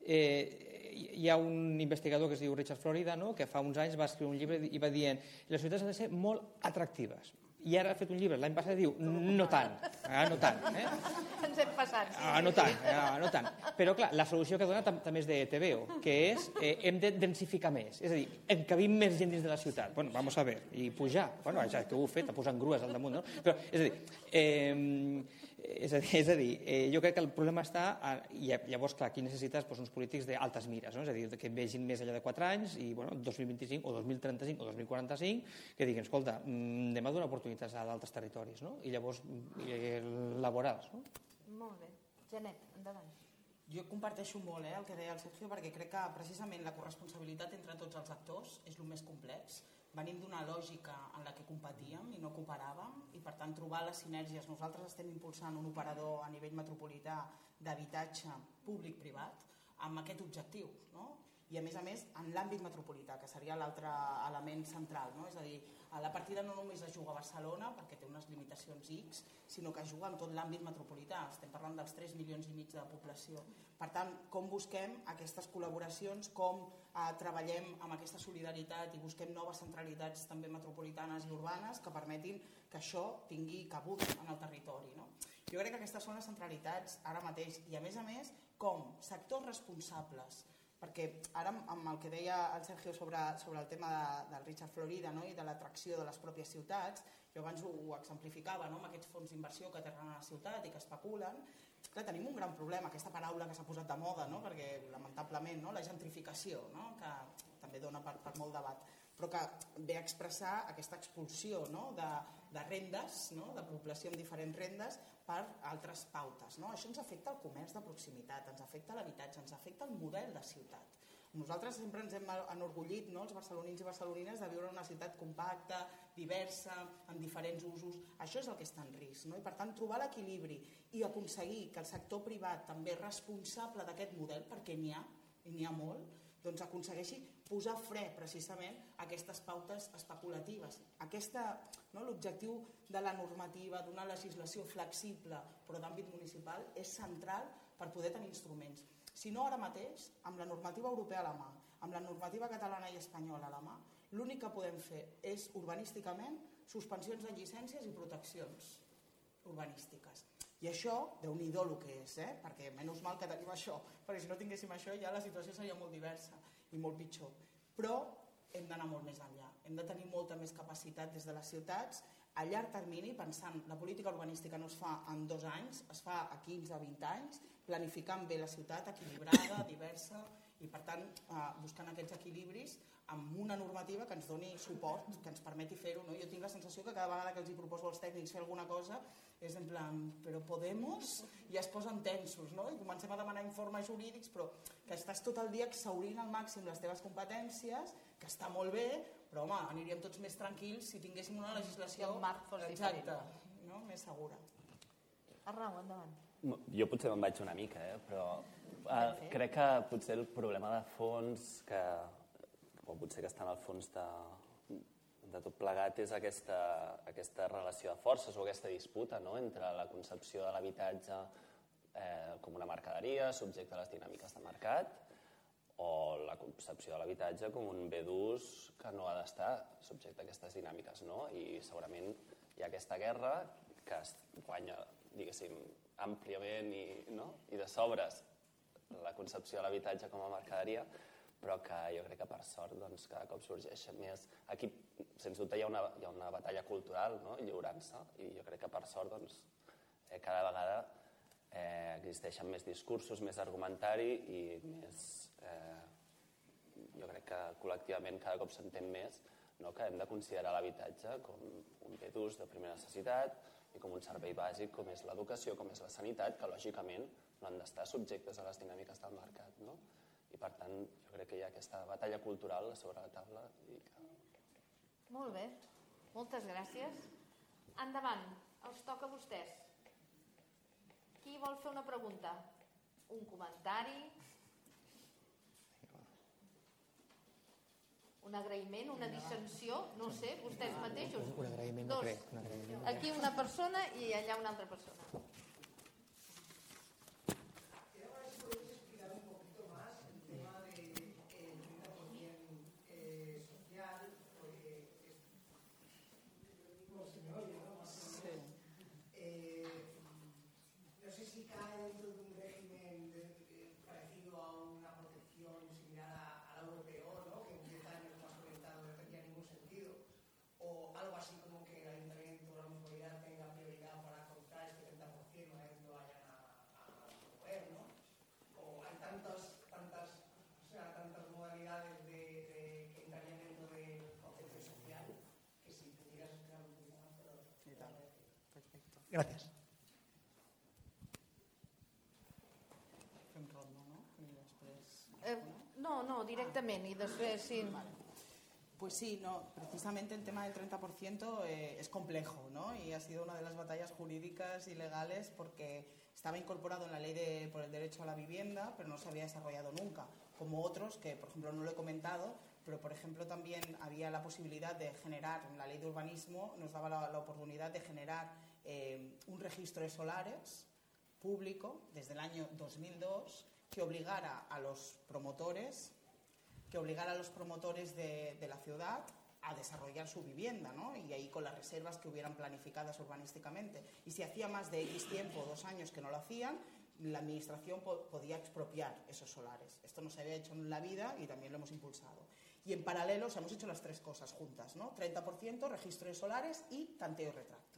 Eh, hi ha un investigador que es diu Richard Florida no? que fa uns anys va escriure un llibre i va dient les ciutats han de ser molt atractives i ara ha fet un llibre, l'any passat diu no tant, ah, no tant. Eh? Ens hem passat. Sí. Ah, no tant, ah, no tant. Però clar, la solució que dona tam també és de TVO, que és eh, hem de densificar més, és a dir, encabim més gent dins de la ciutat. Bueno, vamos a ver, i pujar, bueno, ja que ho he fet, a posar grues al damunt, no? Però, és a dir, eh, és a dir, és a dir eh, jo crec que el problema està, a, i llavors, clar, aquí necessites doncs, uns polítics d'altes mires, no? és a dir, que vegin més allà de 4 anys i, bueno, 2025 o 2035 o 2045, que diguin, escolta, mm, anem a donar oportunitats a d'altres territoris, no? I llavors, eh, laborals, no? Molt bé. Janet, endavant. Jo comparteixo molt eh, el que deia el Sergio perquè crec que precisament la corresponsabilitat entre tots els actors és el més complex venim d'una lògica en la que competíem i no cooperàvem i per tant trobar les sinergies. Nosaltres estem impulsant un operador a nivell metropolità d'habitatge públic-privat amb aquest objectiu. No? I a més a més en l'àmbit metropolità, que seria l'altre element central. No? És a dir, la partida no només es juga a Barcelona perquè té unes limitacions X, sinó que es juga en tot l'àmbit metropolità. Estem parlant dels 3 milions i mig de població. Per tant, com busquem aquestes col·laboracions, com eh, treballem amb aquesta solidaritat i busquem noves centralitats també metropolitanes i urbanes que permetin que això tingui cabut en el territori. No? Jo crec que aquestes són les centralitats ara mateix i a més a més com sectors responsables perquè ara amb el que deia el Sergio sobre, sobre el tema de, del Richard Florida no? i de l'atracció de les pròpies ciutats, jo abans ho, ho exemplificava no? amb aquests fons d'inversió que tenen a la ciutat i que especulen, clar, tenim un gran problema, aquesta paraula que s'ha posat de moda, no? perquè lamentablement no? la gentrificació, no? que també dona per, per molt debat, però que ve a expressar aquesta expulsió no? de, de rendes, no? de població amb diferents rendes, per altres pautes. No? Això ens afecta el comerç de proximitat, ens afecta l'habitatge, ens afecta el model de ciutat. Nosaltres sempre ens hem enorgullit, no, els barcelonins i barcelonines, de viure en una ciutat compacta, diversa, amb diferents usos. Això és el que està en risc. No? I per tant, trobar l'equilibri i aconseguir que el sector privat també és responsable d'aquest model, perquè n'hi ha, i n'hi ha molt, doncs aconsegueixi posar fre precisament a aquestes pautes especulatives. Aquesta, no, L'objectiu de la normativa, d'una legislació flexible però d'àmbit municipal és central per poder tenir instruments. Si no ara mateix, amb la normativa europea a la mà, amb la normativa catalana i espanyola a la mà, l'únic que podem fer és urbanísticament suspensions de llicències i proteccions urbanístiques. I això, déu nhi el que és, eh? perquè menys mal que tenim això, perquè si no tinguéssim això ja la situació seria molt diversa i molt pitjor. Però hem d'anar molt més enllà, hem de tenir molta més capacitat des de les ciutats a llarg termini, pensant, la política urbanística no es fa en dos anys, es fa a 15 o 20 anys, planificant bé la ciutat, equilibrada, diversa, i per tant eh, buscant aquests equilibris amb una normativa que ens doni suport, que ens permeti fer-ho. No? Jo tinc la sensació que cada vegada que els hi proposo als tècnics fer alguna cosa és en plan, però Podemos? I es posen tensos, no? I comencem a demanar informes jurídics, però que estàs tot el dia exaurint al màxim les teves competències, que està molt bé, però home, aniríem tots més tranquils si tinguéssim una legislació exacta, no? més segura. Arnau, endavant. Jo potser me'n vaig una mica, eh? però eh, crec que potser el problema de fons, que, o potser que està en el fons de, de tot plegat és aquesta, aquesta relació de forces o aquesta disputa no? entre la concepció de l'habitatge eh, com una mercaderia, subjecte a les dinàmiques de mercat, o la concepció de l'habitatge com un bé d'ús que no ha d'estar subjecte a aquestes dinàmiques. No? I segurament hi ha aquesta guerra que es guanya, diguéssim, àmpliament i, no? i de sobres la concepció de l'habitatge com a mercaderia, però que jo crec que per sort doncs, cada cop sorgeix més. Aquí, sens dubte, hi ha una, hi ha una batalla cultural no? lliurant-se i jo crec que per sort doncs, eh, cada vegada eh, existeixen més discursos, més argumentari i més... Eh, jo crec que col·lectivament cada cop s'entén més no? que hem de considerar l'habitatge com un bé d'ús de primera necessitat i com un servei bàsic com és l'educació, com és la sanitat, que lògicament no han d'estar subjectes a les dinàmiques del mercat. No? i per tant jo crec que hi ha aquesta batalla cultural sobre la taula. I que... Molt bé, moltes gràcies. Endavant, els toca a vostès. Qui vol fer una pregunta? Un comentari? Un agraïment, una dissensió? No sé, vostès mateixos. Un agraïment, no crec. Un agraïment. Aquí una persona i allà una altra persona. Després... Eh, no, no, directament, i després sí. Vale. Pues sí, no, precisamente el tema del 30% eh, es complejo, ¿no? Y ha sido una de las batallas jurídicas y legales porque estaba incorporado en la ley de, por el derecho a la vivienda, pero no se había desarrollado nunca, como otros que, por ejemplo, no lo he comentado, pero por ejemplo también había la posibilidad de generar, en la ley de urbanismo nos daba la, la oportunidad de generar eh, un registro de solares público desde el año 2002 que obligara a los promotores que obligara a los promotores de, la ciudad a desarrollar su vivienda, ¿no? Y ahí con las reservas que hubieran planificadas urbanísticamente. Y si hacía más de X tiempo, dos años que no lo hacían, la administración po podía expropiar esos solares. Esto no se había hecho en la vida y también lo hemos impulsado. Y en paralelo o sea, hemos hecho las tres cosas juntas, ¿no? 30% registro de solares y tanteo y retracto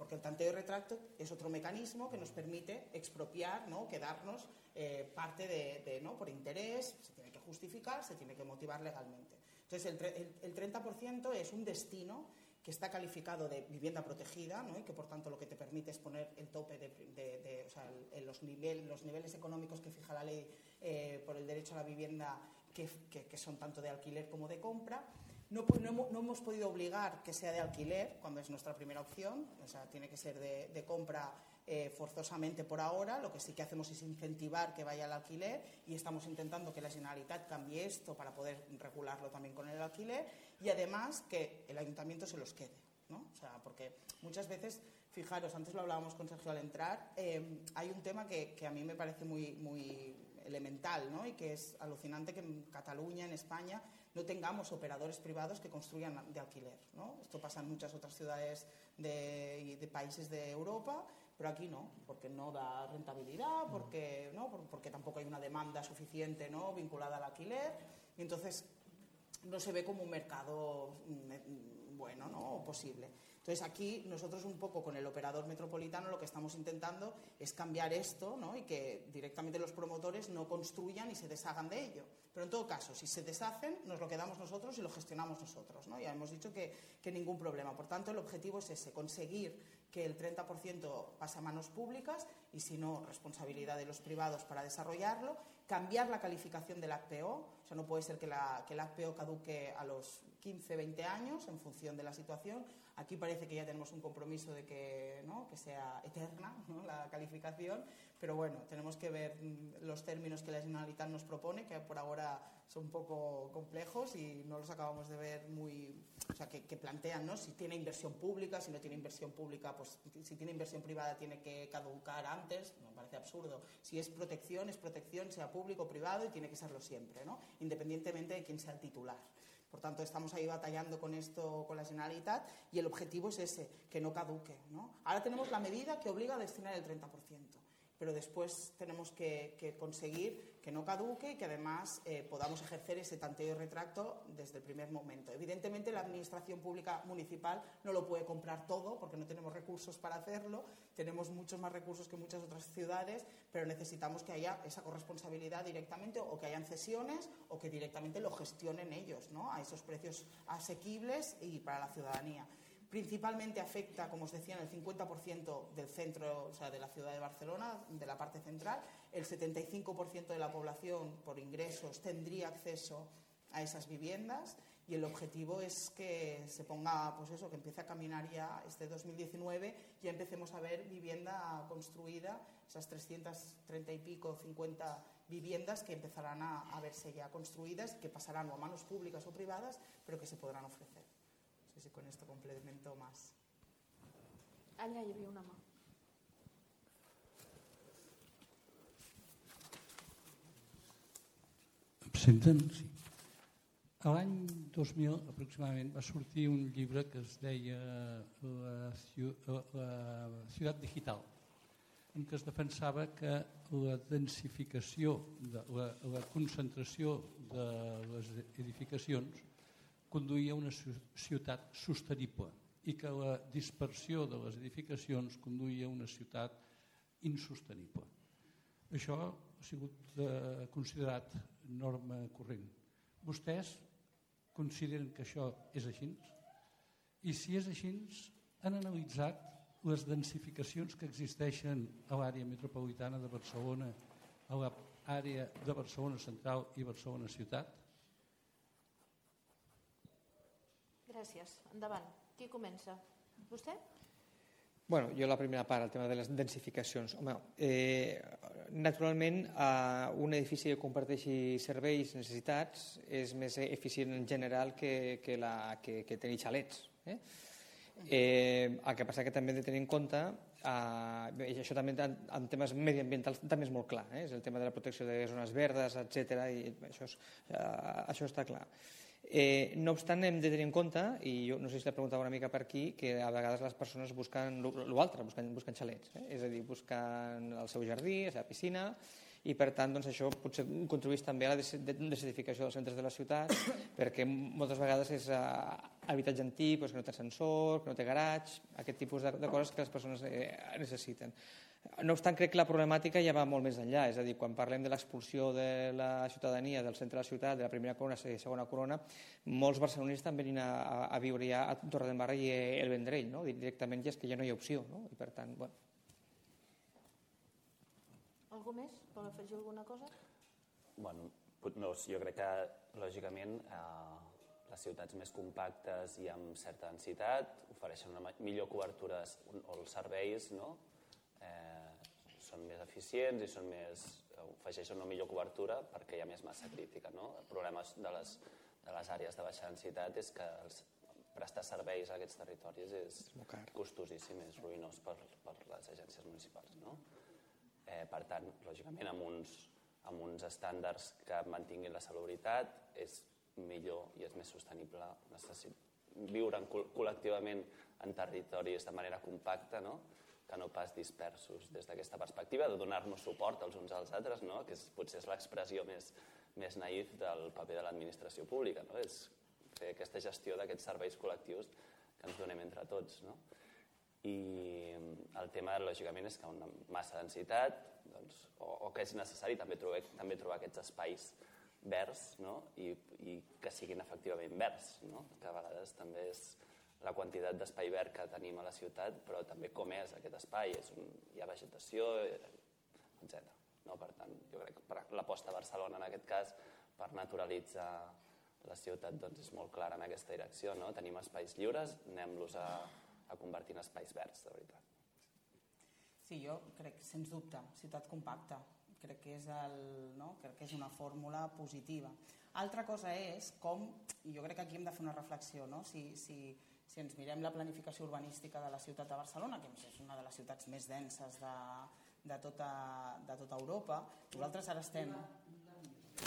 porque el tanteo y retracto es otro mecanismo que nos permite expropiar, ¿no? quedarnos eh, parte de, ¿no? por interés, se tiene que justificar, se tiene que motivar legalmente. Entonces, el, el, el 30% es un destino que está calificado de vivienda protegida ¿no? y que por tanto lo que te permite es poner el tope de, de, o sea, los, nivel, los, niveles económicos que fija la ley eh, por el derecho a la vivienda que, que son tanto de alquiler como de compra no, no, no, hemos podido obligar que sea de alquiler, cuando es nuestra primera opción, o sea, tiene que ser de, compra eh, forzosamente por ahora. Lo que sí que hacemos es incentivar que vaya al alquiler y estamos intentando que la Generalitat cambie esto para poder regularlo también con el alquiler y además que el ayuntamiento se los quede. ¿no? O sea, porque muchas veces, fijaros, antes lo hablábamos con Sergio al entrar, eh, hay un tema que, que, a mí me parece muy, muy elemental ¿no? y que es alucinante que en Cataluña, en España, no tengamos operadores privados que construyan de alquiler. ¿no? Esto pasa en muchas otras ciudades de, de países de Europa, pero aquí no, porque no da rentabilidad, porque, ¿no? porque tampoco hay una demanda suficiente ¿no? vinculada al alquiler, y entonces no se ve como un mercado mm, bueno ¿no? o posible. Entonces aquí nosotros un poco con el operador metropolitano lo que estamos intentando es cambiar esto ¿no? y que directamente los promotores no construyan y se deshagan de ello. Pero en todo caso, si se deshacen, nos lo quedamos nosotros y lo gestionamos nosotros. ¿no? Ya hemos dicho que, que ningún problema. Por tanto, el objetivo es ese, conseguir que el 30% pase a manos públicas y, si no, responsabilidad de los privados para desarrollarlo, cambiar la calificación del ACPO, o sea, no puede ser que, la, que el ACPO caduque a los 15, 20 años en función de la situación, Aquí parece que ya tenemos un compromiso de que, ¿no? que sea eterna ¿no? la calificación, pero bueno, tenemos que ver mm, los términos que la Generalitat nos propone, que por ahora son un poco complejos y no los acabamos de ver muy... O sea, que, que plantean ¿no? si tiene inversión pública, si no tiene inversión pública, pues si tiene inversión privada tiene que caducar antes, me parece absurdo. Si es protección, es protección, sea público o privado y tiene que serlo siempre, ¿no? independientemente de quién sea el titular. Por tanto, estamos ahí batallando con esto, con la Generalitat, y el objetivo es ese, que no caduque. ¿no? Ahora tenemos la medida que obliga a destinar el 30% pero después tenemos que, conseguir que no caduque y que además eh, podamos ejercer ese tanteo y retracto desde el primer momento. Evidentemente, la Administración Pública Municipal no lo puede comprar todo porque no tenemos recursos para hacerlo, tenemos muchos más recursos que muchas otras ciudades, pero necesitamos que haya esa corresponsabilidad directamente o que hayan cesiones o que directamente lo gestionen ellos ¿no? a esos precios asequibles y para la ciudadanía. Principalmente afecta, como os decía, en el 50% del centro, o sea, de la ciudad de Barcelona, de la parte central. El 75% de la población por ingresos tendría acceso a esas viviendas y el objetivo es que se ponga, pues eso, que empiece a caminar ya este 2019 y ya empecemos a ver vivienda construida, esas 330 y pico, 50 viviendas que empezarán a, a verse ya construidas, que pasarán o a manos públicas o privadas, pero que se podrán ofrecer sé si con esto complemento más. Allà hi havia una mà. Em senten? Sí. A l'any 2000 aproximadament va sortir un llibre que es deia La, la ciutat digital en què es defensava que la densificació, de, la, la concentració de les edificacions conduïa a una ciutat sostenible i que la dispersió de les edificacions conduïa a una ciutat insostenible. Això ha sigut eh, considerat norma corrent. Vostès consideren que això és així? I si és així, han analitzat les densificacions que existeixen a l'àrea metropolitana de Barcelona, a l'àrea de Barcelona Central i Barcelona Ciutat? Gràcies. Endavant. Qui comença? Vostè? Bueno, jo la primera part, el tema de les densificacions. Home, eh, naturalment, eh, un edifici que comparteixi serveis, necessitats, és més eficient en general que, que, la, que, que tenir xalets. Eh? Eh, el que passa que també hem de tenir en compte eh, i això també en, en temes mediambientals també és molt clar, eh? és el tema de la protecció de zones verdes, etc i això, és, eh, això està clar. Eh, no obstant, hem de tenir en compte, i jo no sé si la preguntava una mica per aquí, que a vegades les persones busquen l'altre, busquen, busquen xalets, eh? és a dir, busquen el seu jardí, la seva piscina, i per tant doncs, això potser contribueix també a la desertificació dels centres de la ciutat perquè moltes vegades és uh, habitatge antic, doncs, que no té ascensor, que no té garatge, aquest tipus de, de coses que les persones eh, necessiten. No obstant, crec que la problemàtica ja va molt més enllà, és a dir, quan parlem de l'expulsió de la ciutadania del centre de la ciutat, de la primera corona i la segona corona, molts barcelonins també venint a, a, a viure ja a Torredembarra i el Vendrell, no? directament ja és que ja no hi ha opció, no? i per tant, bueno. Algú més? Vol afegir alguna cosa? Bueno, no, jo crec que, lògicament, eh, les ciutats més compactes i amb certa densitat ofereixen una millor cobertura o els serveis, no? Són més eficients i són més, afegeixen una millor cobertura perquè hi ha més massa crítica. No? El problema de les, de les àrees de baixa densitat és que els, prestar serveis a aquests territoris és costosíssim, és ruïnós per, per les agències municipals. No? Eh, per tant, lògicament, amb uns, amb uns estàndards que mantinguin la salubritat, és millor i és més sostenible necessit viure en, col·lectivament en territoris de manera compacta, no? Que no pas dispersos des d'aquesta perspectiva, de donar-nos suport els uns als altres, no? que és, potser és l'expressió més, més naïf del paper de l'administració pública, no? és fer aquesta gestió d'aquests serveis col·lectius que ens donem entre tots. No? I el tema, lògicament, és que una massa densitat, doncs, o, o que és necessari també trobar, també trobar aquests espais verds no? I, i que siguin efectivament verds, no? que a vegades també és la quantitat d'espai verd que tenim a la ciutat, però també com és aquest espai, és un, hi ha vegetació, etc. No? Per tant, jo crec que l'aposta a Barcelona en aquest cas per naturalitzar la ciutat doncs, és molt clara en aquesta direcció. No? Tenim espais lliures, anem-los a, a convertir en espais verds, de veritat. Sí, jo crec, sens dubte, ciutat compacta. Crec que és, el, no? crec que és una fórmula positiva. Altra cosa és com, i jo crec que aquí hem de fer una reflexió, no? si, si, si ens mirem la planificació urbanística de la ciutat de Barcelona, que és una de les ciutats més denses de, de, tota, de tota Europa, nosaltres ara estem...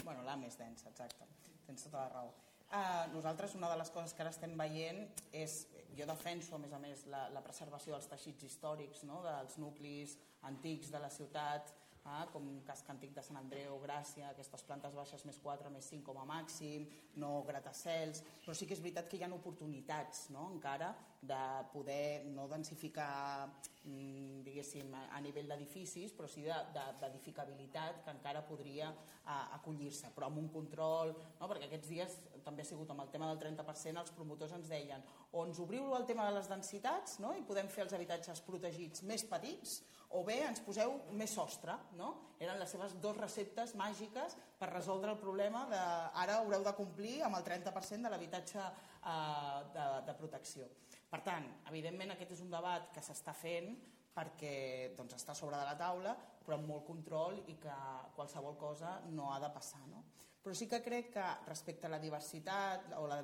Bueno, la més densa, exacte, tens tota la raó. Uh, nosaltres una de les coses que ara estem veient és, jo defenso a més a més la, la preservació dels teixits històrics, no? dels nuclis antics de la ciutat, eh, com casc antic de Sant Andreu, Gràcia, aquestes plantes baixes més 4, més 5 com a màxim, no gratacels, però sí que és veritat que hi ha oportunitats no? encara de poder no densificar mm, diguéssim, a nivell d'edificis, però sí d'edificabilitat que encara podria acollir-se, però amb un control, no? perquè aquests dies també ha sigut amb el tema del 30%, els promotors ens deien o ens obriu el tema de les densitats no? i podem fer els habitatges protegits més petits, o bé ens poseu més sostre. No? Eren les seves dues receptes màgiques per resoldre el problema de ara haureu de complir amb el 30% de l'habitatge eh, de, de protecció. Per tant, evidentment aquest és un debat que s'està fent perquè doncs, està sobre de la taula, però amb molt control i que qualsevol cosa no ha de passar. No? Però sí que crec que respecte a la diversitat o la,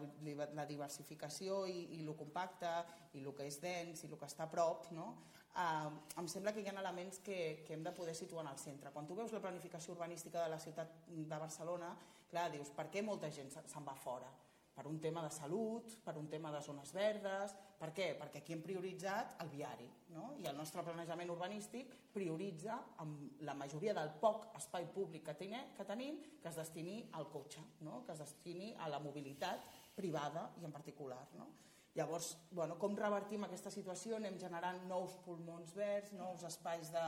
la diversificació i, i lo compacte i el que és dens i el que està a prop, no? Eh, em sembla que hi ha elements que, que hem de poder situar en el centre. Quan tu veus la planificació urbanística de la ciutat de Barcelona, clar, dius, per què molta gent se'n va fora? Per un tema de salut, per un tema de zones verdes... Per què? Perquè aquí hem prioritzat el viari, no? i el nostre planejament urbanístic prioritza amb la majoria del poc espai públic que, ten que tenim que es destini al cotxe, no? que es destini a la mobilitat privada i en particular. No? Llavors, bueno, com revertim aquesta situació? Anem generant nous pulmons verds, nous espais de,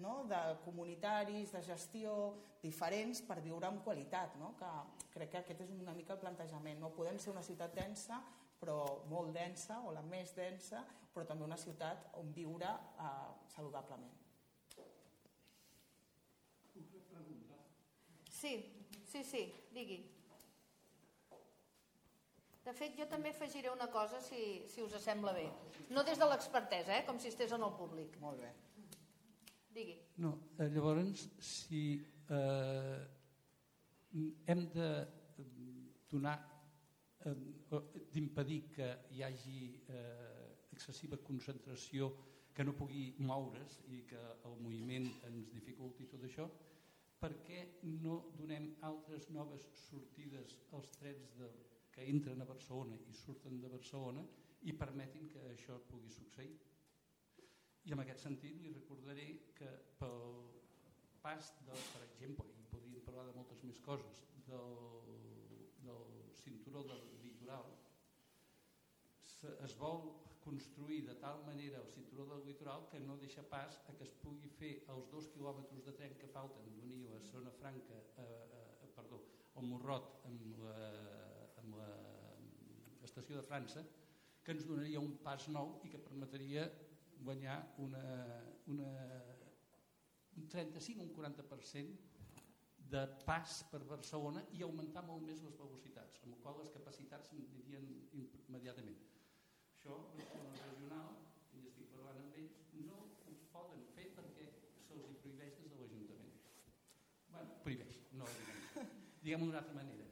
no, de comunitaris, de gestió diferents per viure amb qualitat. No? Que crec que aquest és una mica el plantejament. No podem ser una ciutat densa, però molt densa, o la més densa, però també una ciutat on viure eh, saludablement. Sí, sí, sí, digui. De fet, jo també afegiré una cosa, si, si us sembla bé. No des de l'expertesa, eh? com si estés en el públic. Molt bé. Digui. No, eh, llavors, si eh, hem de donar, eh, d'impedir que hi hagi eh, excessiva concentració que no pugui moure's i que el moviment ens dificulti tot això, per què no donem altres noves sortides als trets de que entren a Barcelona i surten de Barcelona i permetin que això pugui succeir. I en aquest sentit li recordaré que pel pas, de, per exemple, i podríem parlar de moltes més coses, del, del cinturó del litoral, es vol construir de tal manera el cinturó del litoral que no deixa pas a que es pugui fer els dos quilòmetres de tren que falten d'unir la zona franca, eh, eh, perdó, el Morrot amb la l'estació de França, que ens donaria un pas nou i que permetria guanyar una, una, un 35 o un 40% de pas per Barcelona i augmentar molt més les velocitats, amb la qual les capacitats anirien immediatament. Això, la regional, i estic parlant amb ells, no ho poden fer perquè se'ls prohibeix des de l'Ajuntament. bueno, prohibeix, no diguem-ho d'una altra manera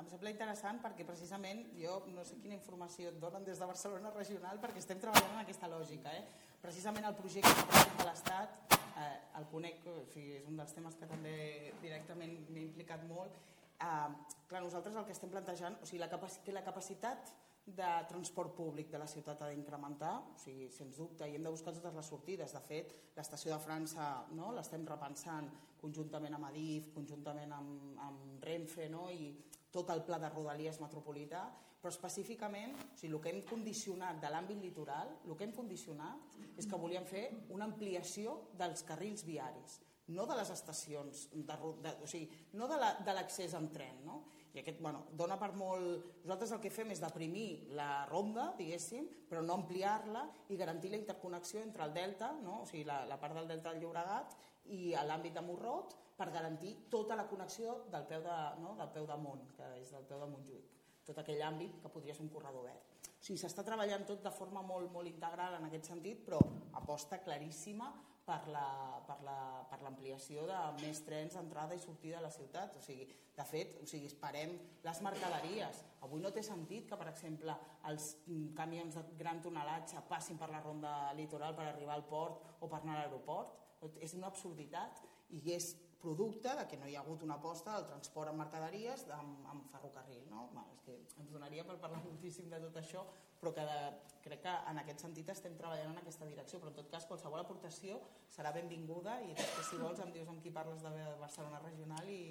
em sembla interessant perquè precisament jo no sé quina informació et donen des de Barcelona regional perquè estem treballant en aquesta lògica. Eh? Precisament el projecte presenta l'Estat, eh, el conec, o sigui, és un dels temes que també directament m'he implicat molt. Uh, clar, nosaltres el que estem plantejant, o sigui, la capac que la capacitat de transport públic de la ciutat ha d'incrementar, o sigui, sens dubte, i hem de buscar totes les sortides. De fet, l'estació de França no? l'estem repensant conjuntament amb Adif, conjuntament amb, amb Renfe, no? i tot el pla de rodalies metropolità, però específicament, o sigui, el que hem condicionat de l'àmbit litoral, el que hem condicionat és que volíem fer una ampliació dels carrils viaris, no de les estacions, de, de, o sigui, no de l'accés la, amb tren, no? I aquest, bueno, dona per molt... Nosaltres el que fem és deprimir la ronda, diguéssim, però no ampliar-la i garantir la interconnexió entre el delta, no? o sigui, la, la part del delta del Llobregat i l'àmbit de Morrot per garantir tota la connexió del peu de, no? del peu de Mont, que és del peu de Montjuïc, tot aquell àmbit que podria ser un corredor verd. O sigui, s'està treballant tot de forma molt, molt integral en aquest sentit, però aposta claríssima per l'ampliació la, per de més trens d'entrada i sortida de la ciutat. O sigui, de fet, o sigui, esperem les mercaderies. Avui no té sentit que, per exemple, els camions de gran tonelatge passin per la ronda litoral per arribar al port o per anar a l'aeroport. És una absurditat i és producte de que no hi ha hagut una aposta del transport en mercaderies amb, amb ferrocarril. No? Bé, és que ens donaria per parlar moltíssim de tot això, però que de, crec que en aquest sentit estem treballant en aquesta direcció, però en tot cas qualsevol aportació serà benvinguda i després si vols em dius amb qui parles de Barcelona Regional i,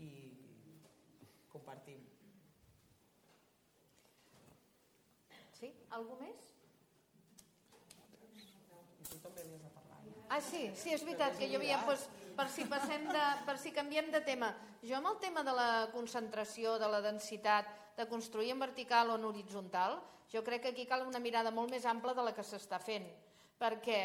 i compartim. Sí? Algú més? Tu també havies de parlar. Ah, sí, sí, és veritat que jo havia... Pues, per si, passem de, per si canviem de tema. Jo amb el tema de la concentració, de la densitat, de construir en vertical o en horitzontal, jo crec que aquí cal una mirada molt més ampla de la que s'està fent. Perquè,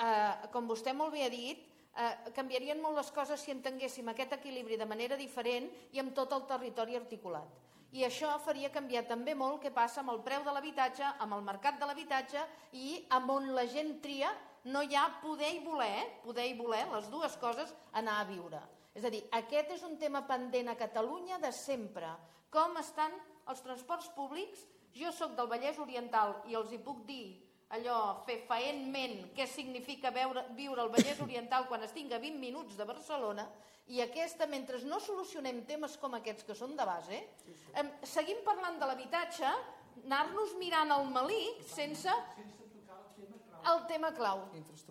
eh, com vostè molt bé ha dit, eh, canviarien molt les coses si entenguéssim aquest equilibri de manera diferent i amb tot el territori articulat. I això faria canviar també molt què passa amb el preu de l'habitatge, amb el mercat de l'habitatge i amb on la gent tria no hi ha poder i voler, eh? poder i voler, les dues coses, anar a viure. És a dir, aquest és un tema pendent a Catalunya de sempre. Com estan els transports públics? Jo sóc del Vallès Oriental i els hi puc dir allò fefaentment què significa veure, viure al Vallès Oriental quan es tinga 20 minuts de Barcelona i aquesta, mentre no solucionem temes com aquests que són de base, eh, seguim parlant de l'habitatge, anar-nos mirant al malic sense el tema clau.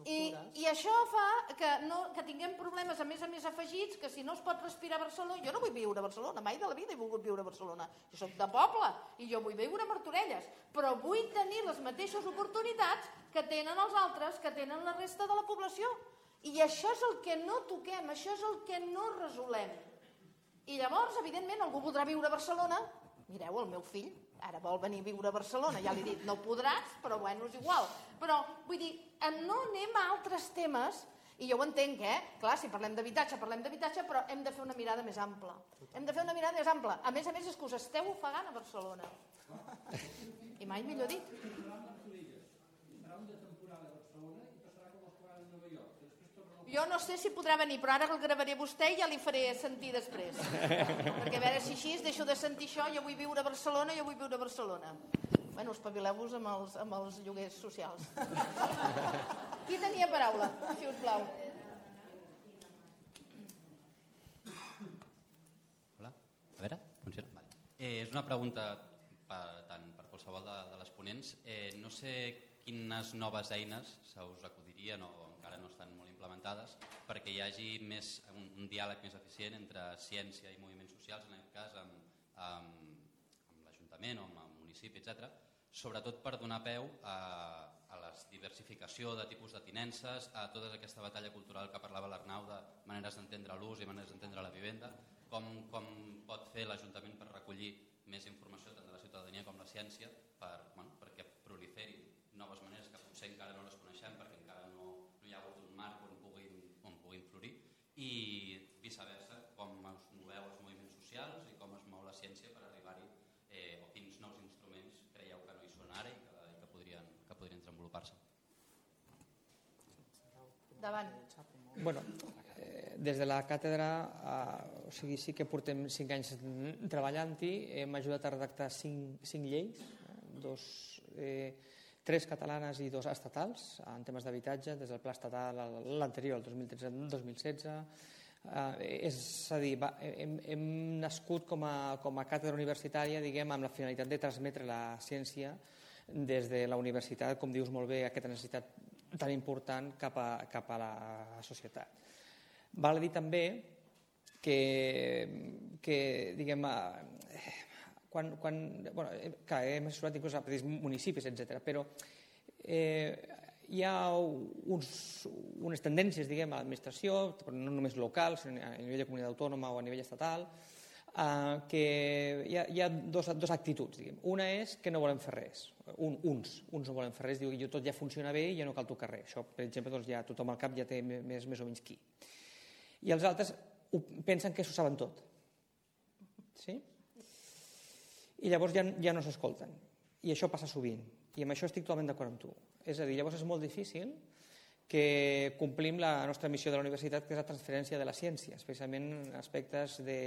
I, I això fa que, no, que tinguem problemes a més a més afegits, que si no es pot respirar a Barcelona... Jo no vull viure a Barcelona, mai de la vida he volgut viure a Barcelona. Jo sóc de poble i jo vull viure a Martorelles, però vull tenir les mateixes oportunitats que tenen els altres, que tenen la resta de la població. I això és el que no toquem, això és el que no resolem. I llavors, evidentment, algú voldrà viure a Barcelona. Mireu, el meu fill ara vol venir a viure a Barcelona, ja li he dit, no podràs, però bueno, és igual. Però, vull dir, no anem a altres temes, i jo ho entenc, eh? Clar, si parlem d'habitatge, parlem d'habitatge, però hem de fer una mirada més ampla. Hem de fer una mirada més ampla. A més a més, és que us esteu ofegant a Barcelona. I mai millor dit. Jo no sé si podrà venir, però ara el gravaré vostè i ja li faré sentir després. Perquè a veure si així deixo de sentir això, jo vull viure a Barcelona, jo vull viure a Barcelona. Bueno, espavileu-vos amb, els, amb els lloguers socials. Qui tenia paraula, si us plau? Hola, a veure, funciona? Vale. Eh, és una pregunta per, tant per qualsevol de, de les ponents. Eh, no sé quines noves eines se us acudirien o encara no estan molt implementades perquè hi hagi més, un, un diàleg més eficient entre ciència i moviments socials, en aquest cas amb, amb, amb l'Ajuntament o amb el municipi, etc. Sobretot per donar peu a, a la diversificació de tipus de tinences, a tota aquesta batalla cultural que parlava l'Arnau de maneres d'entendre l'ús i maneres d'entendre la vivenda, com, com pot fer l'Ajuntament per recollir més informació tant de la ciutadania com la ciència per, bueno, perquè proliferi noves maneres que potser encara no les coneixem perquè encara no, no hi ha hagut un marc on puguin, on puguin florir i viceversa, com es moveu els moviments socials i com es mou la ciència per arribar-hi eh, o quins nous instruments creieu que no hi són ara i que, i que podrien, que podrien desenvolupar-se. Davant. Bueno, eh, des de la càtedra, eh, o sigui, sí que portem cinc anys treballant-hi, hem ajudat a redactar cinc, cinc lleis, eh, dos, eh, tres catalanes i dos estatals en temes d'habitatge, des del pla estatal l'anterior, el 2013-2016. Eh, és a dir, va, hem, hem nascut com a, com a càtedra universitària diguem, amb la finalitat de transmetre la ciència des de la universitat, com dius molt bé, aquesta necessitat tan important cap a, cap a la societat. Val a dir també que, que diguem, eh, quan, quan, bueno, eh, clar, hem assessorat inclús a petits municipis, etc. però eh, hi ha uns, unes tendències diguem, a l'administració, no només local, sinó a nivell de comunitat autònoma o a nivell estatal, eh, que hi ha, hi ha dos, dos actituds. Diguem. Una és que no volem fer res. Un, uns, uns no volen fer res, diu que tot ja funciona bé i ja no cal tocar res. Això, per exemple, doncs ja tothom al cap ja té més, més o menys qui. I els altres pensen que s'ho saben tot. Sí? i llavors ja, ja no s'escolten. I això passa sovint. I amb això estic totalment d'acord amb tu. És a dir, llavors és molt difícil que complim la nostra missió de la universitat, que és la transferència de la ciència, especialment en aspectes, de,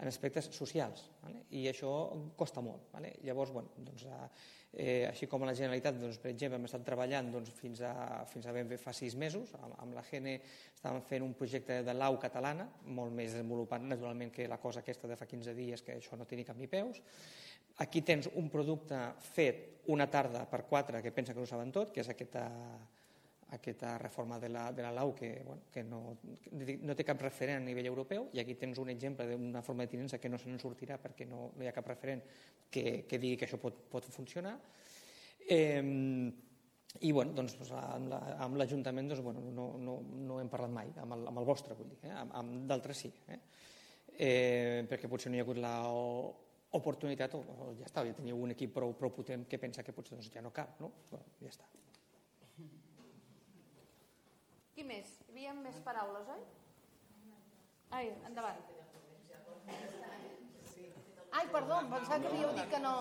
en aspectes socials. Vale? I això costa molt. Vale? Llavors, bueno, doncs, eh, així com a la Generalitat, doncs, per exemple, hem estat treballant doncs, fins, a, fins a ben bé fa sis mesos, amb, amb la GENE estàvem fent un projecte de l'AU catalana, molt més desenvolupat naturalment que la cosa aquesta de fa 15 dies, que això no té ni cap ni peus, Aquí tens un producte fet una tarda per quatre que pensa que ho saben tot, que és aquesta, aquesta reforma de la, de la LAU que, bueno, que no, no té cap referent a nivell europeu i aquí tens un exemple d'una forma de tinença que no se n'en sortirà perquè no, no hi ha cap referent que, que digui que això pot, pot funcionar. Eh, i bueno, doncs, amb l'Ajuntament doncs, bueno, no, no, no hem parlat mai, amb el, amb el vostre, vull dir, eh? amb, amb d'altres sí. Eh? Eh, perquè potser no hi ha hagut la oportunitat, o, o ja està, ja teniu un equip prou, prou potent que pensa que potser doncs, ja no cal, no? Bueno, ja està. Qui més? Hi havia més paraules, oi? Ai, endavant. Ai, perdó, pensava que havíeu dit que no...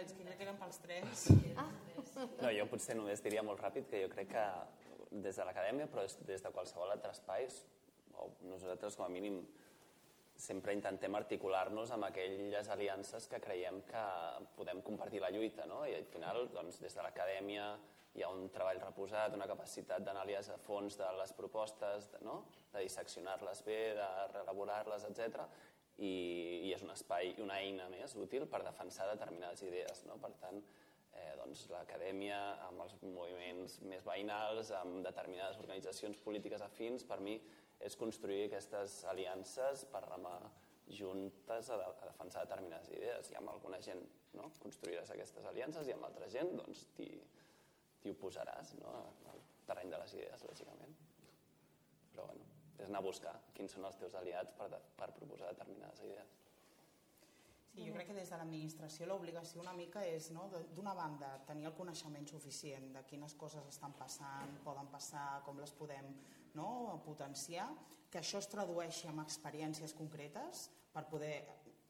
Els que no tenen pels tres. Ah. No, jo potser només diria molt ràpid que jo crec que des de l'acadèmia, però des de qualsevol altre espai, o nosaltres com a mínim sempre intentem articular-nos amb aquelles aliances que creiem que podem compartir la lluita, no? I al final, doncs, des de l'acadèmia hi ha un treball reposat, una capacitat d'anàlisi a fons de les propostes, de, no? de disseccionar-les bé, de reelaborar-les, etc. I, I és un espai i una eina més útil per defensar determinades idees. No? Per tant, eh, doncs, l'acadèmia, amb els moviments més veïnals, amb determinades organitzacions polítiques afins, per mi és construir aquestes aliances per remar juntes a, de, a defensar determinades idees. I amb alguna gent no? construiràs aquestes aliances i amb altra gent doncs, t'hi oposaràs no? al terreny de les idees, lògicament. Però bueno, és anar a buscar quins són els teus aliats per, de, per proposar determinades idees. Sí, jo crec que des de l'administració l'obligació una mica és, no, d'una banda, tenir el coneixement suficient de quines coses estan passant, poden passar, com les podem no? potenciar, que això es tradueixi en experiències concretes per poder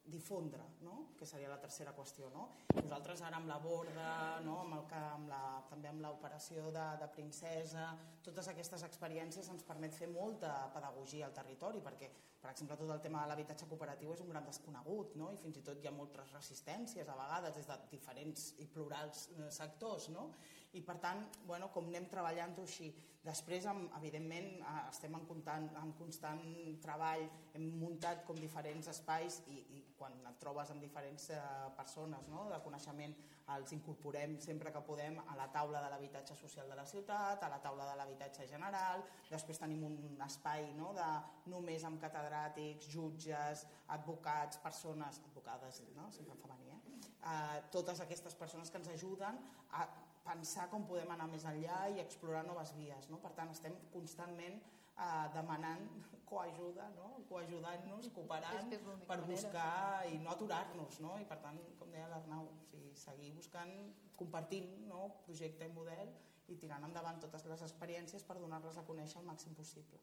difondre, no? que seria la tercera qüestió. No? Nosaltres ara amb la borda, no? amb el, amb la, també amb l'operació de, de princesa, totes aquestes experiències ens permet fer molta pedagogia al territori, perquè, per exemple, tot el tema de l'habitatge cooperatiu és un gran desconegut, no? i fins i tot hi ha moltes resistències a vegades des de diferents i plurals eh, sectors, no? i per tant, bueno, com anem treballant-ho així. Després, evidentment, eh, estem en constant, en constant treball, hem muntat com diferents espais i, i quan et trobes amb diferents eh, persones no, de coneixement els incorporem sempre que podem a la taula de l'habitatge social de la ciutat, a la taula de l'habitatge general, després tenim un espai no, de només amb catedràtics, jutges, advocats, persones, advocades, no? sempre en femení, eh? eh, totes aquestes persones que ens ajuden a pensar com podem anar més enllà i explorar noves vies. No? Per tant, estem constantment eh, demanant coajuda, no? coajudant-nos, cooperant és és per buscar i no aturar-nos. No? I per tant, com deia l'Arnau, o sigui, seguir buscant, compartint no? projecte i model i tirant endavant totes les experiències per donar-les a conèixer el màxim possible.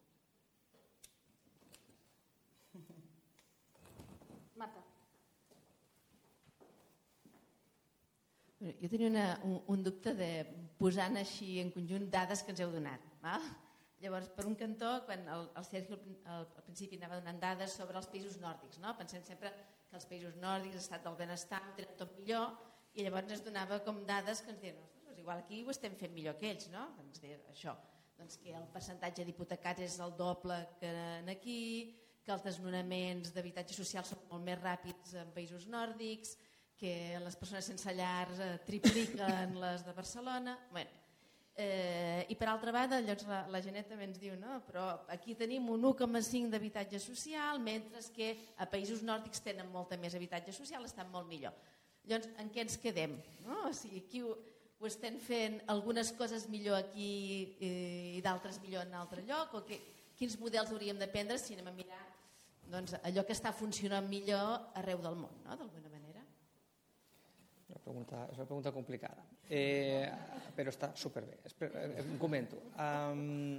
Marta. Jo tenia una, un, un dubte de posant així en conjunt dades que ens heu donat. Val? Llavors, per un cantó, quan el, el Sergio al, al principi anava donant dades sobre els països nòrdics, no? pensem sempre que els països nòrdics, l'estat del benestar, ho tot millor, i llavors ens donava com dades que ens diuen, és igual aquí ho estem fent millor que ells, no? Doncs dir això, doncs que el percentatge d'hipotecats és el doble que en aquí, que els desnonaments d'habitatge social són molt més ràpids en països nòrdics, que les persones sense llars eh, tripliquen les de Barcelona. Bueno, eh, I per altra banda, llavors la, la Genet també ens diu no? però aquí tenim un 1,5 d'habitatge social, mentre que a països nòrdics tenen molta més habitatge social, estan molt millor. Llavors, en què ens quedem? No? O sigui, aquí ho, ho estem fent algunes coses millor aquí eh, i d'altres millor en altre lloc? O que, quins models hauríem de prendre si anem a mirar doncs, allò que està funcionant millor arreu del món, no? d'alguna? Pregunta, és una pregunta complicada, eh, però està superbé. Eh, comento. Um,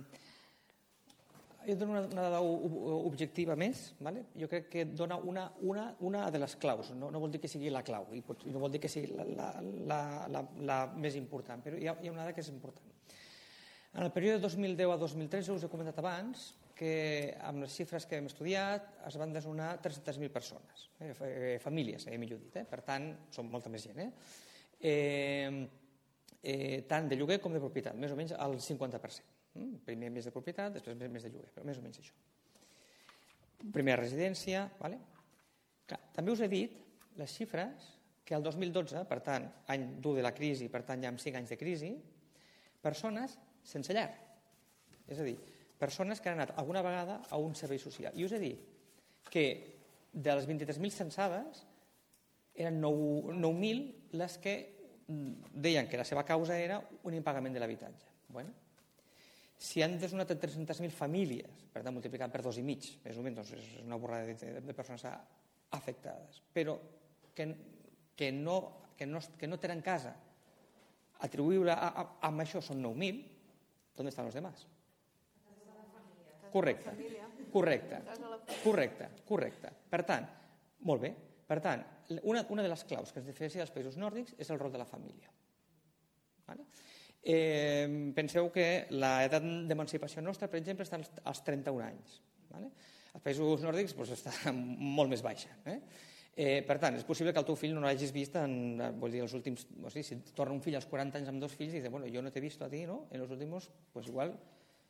jo dono una, una dada objectiva més, vale? jo crec que dona una, una, una de les claus, no, no vol dir que sigui la clau, i pot, no vol dir que sigui la, la, la, la, la més important, però hi ha, hi ha una dada que és important. En el període de 2010 a 2013, us he comentat abans, que amb les xifres que hem estudiat es van desnonar 300.000 persones, eh, eh, famílies, eh, millor dit, eh? per tant, són molta més gent. Eh? Eh, eh, tant de lloguer com de propietat, més o menys el 50%. Mm? Primer més de propietat, després més de lloguer, però més o menys això. Primera residència, vale? Clar, també us he dit les xifres que el 2012, per tant, any dur de la crisi, per tant, ja amb 5 anys de crisi, persones sense llar. És a dir, persones que han anat alguna vegada a un servei social. I us he dit que de les 23.000 censades eren 9.000 les que deien que la seva causa era un impagament de l'habitatge. Bueno, si han desnonat 300.000 famílies, per tant multiplicat per dos i mig, més o menys, doncs és una borrada de, de persones afectades, però que, que, no, que, no, que no tenen casa, atribuïble a, a, a, amb això són 9.000, on estan els demás? Correcte. Correcte. Correcte. Correcte. Per tant, molt bé. Per tant, una, una de les claus que es diferencia dels països nòrdics és el rol de la família. Vale? Eh, penseu que l'edat d'emancipació nostra, per exemple, està als 31 anys. Vale? Els països nòrdics doncs, està molt més baixa. Eh? Eh, per tant, és possible que el teu fill no l'hagis vist en, vull dir, els últims... O sigui, si torna un fill als 40 anys amb dos fills i dice, bueno, jo no t'he vist a ti, ¿no? En los últimos, pues igual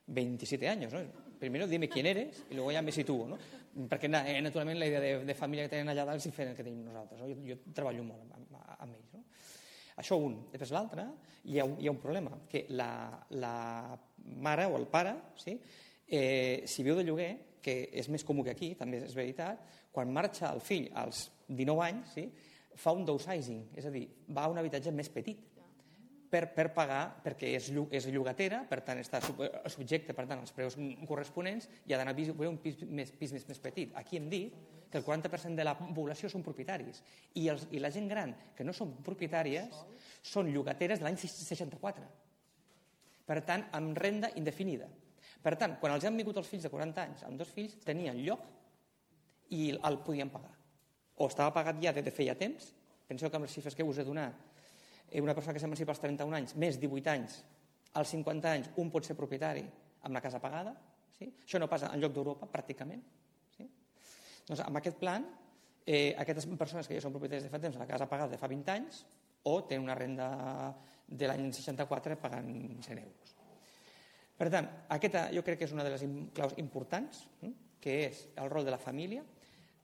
27 años, ¿no? Primero dime quién eres y luego ya me sitúo, no? Perquè eh, naturalment la idea de, de família que tenen allà dalt és diferent que tenim nosaltres, no? jo, jo treballo molt amb, amb, ells, no? Això un. Després l'altre, hi, hi ha un problema, que la, la mare o el pare, sí? eh, si viu de lloguer, que és més comú que aquí, també és veritat, quan marxa el fill als 19 anys, sí? fa un downsizing, és a dir, va a un habitatge més petit, per, per pagar, perquè és, és llogatera, per tant està subjecte per tant, als preus corresponents i ha d'anar a un pis més, pis més, més petit. Aquí hem dit que el 40% de la població són propietaris i, els, i la gent gran que no són propietàries són llogateres de l'any 64. Per tant, amb renda indefinida. Per tant, quan els han vingut els fills de 40 anys amb dos fills, tenien lloc i el podien pagar. O estava pagat ja de feia temps, penseu que amb les xifres que us he donat una persona que s'emancipa als 31 anys, més 18 anys, als 50 anys un pot ser propietari amb la casa pagada. Sí? Això no passa en lloc d'Europa, pràcticament. Sí? Doncs amb aquest plan, eh, aquestes persones que ja són propietaris de fa temps, la casa pagada de fa 20 anys, o tenen una renda de l'any 64 pagant 100 euros. Per tant, aquesta jo crec que és una de les claus importants, hm? que és el rol de la família,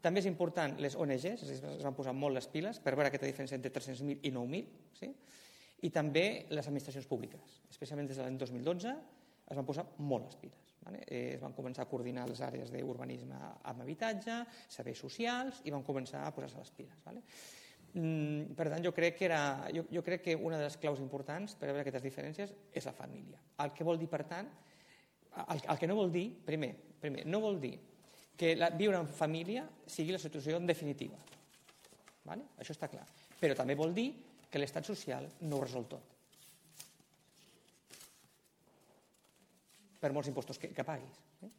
també és important les ONGs, es van posar molt les piles per veure aquesta diferència entre 300.000 i 9.000, sí? i també les administracions públiques, especialment des de l'any 2012 es van posar molt les piles. Vale? Eh, es van començar a coordinar les àrees d'urbanisme amb habitatge, serveis socials, i van començar a posar-se les piles. Vale? Mm, per tant, jo crec, que era, jo, jo crec que una de les claus importants per veure aquestes diferències és la família. El que vol dir, per tant, el, el que no vol dir, primer, primer no vol dir que la, viure en família sigui la situació definitiva. Vale? Això està clar. Però també vol dir que l'estat social no ho resol tot. Per molts impostos que, que paguis. Eh?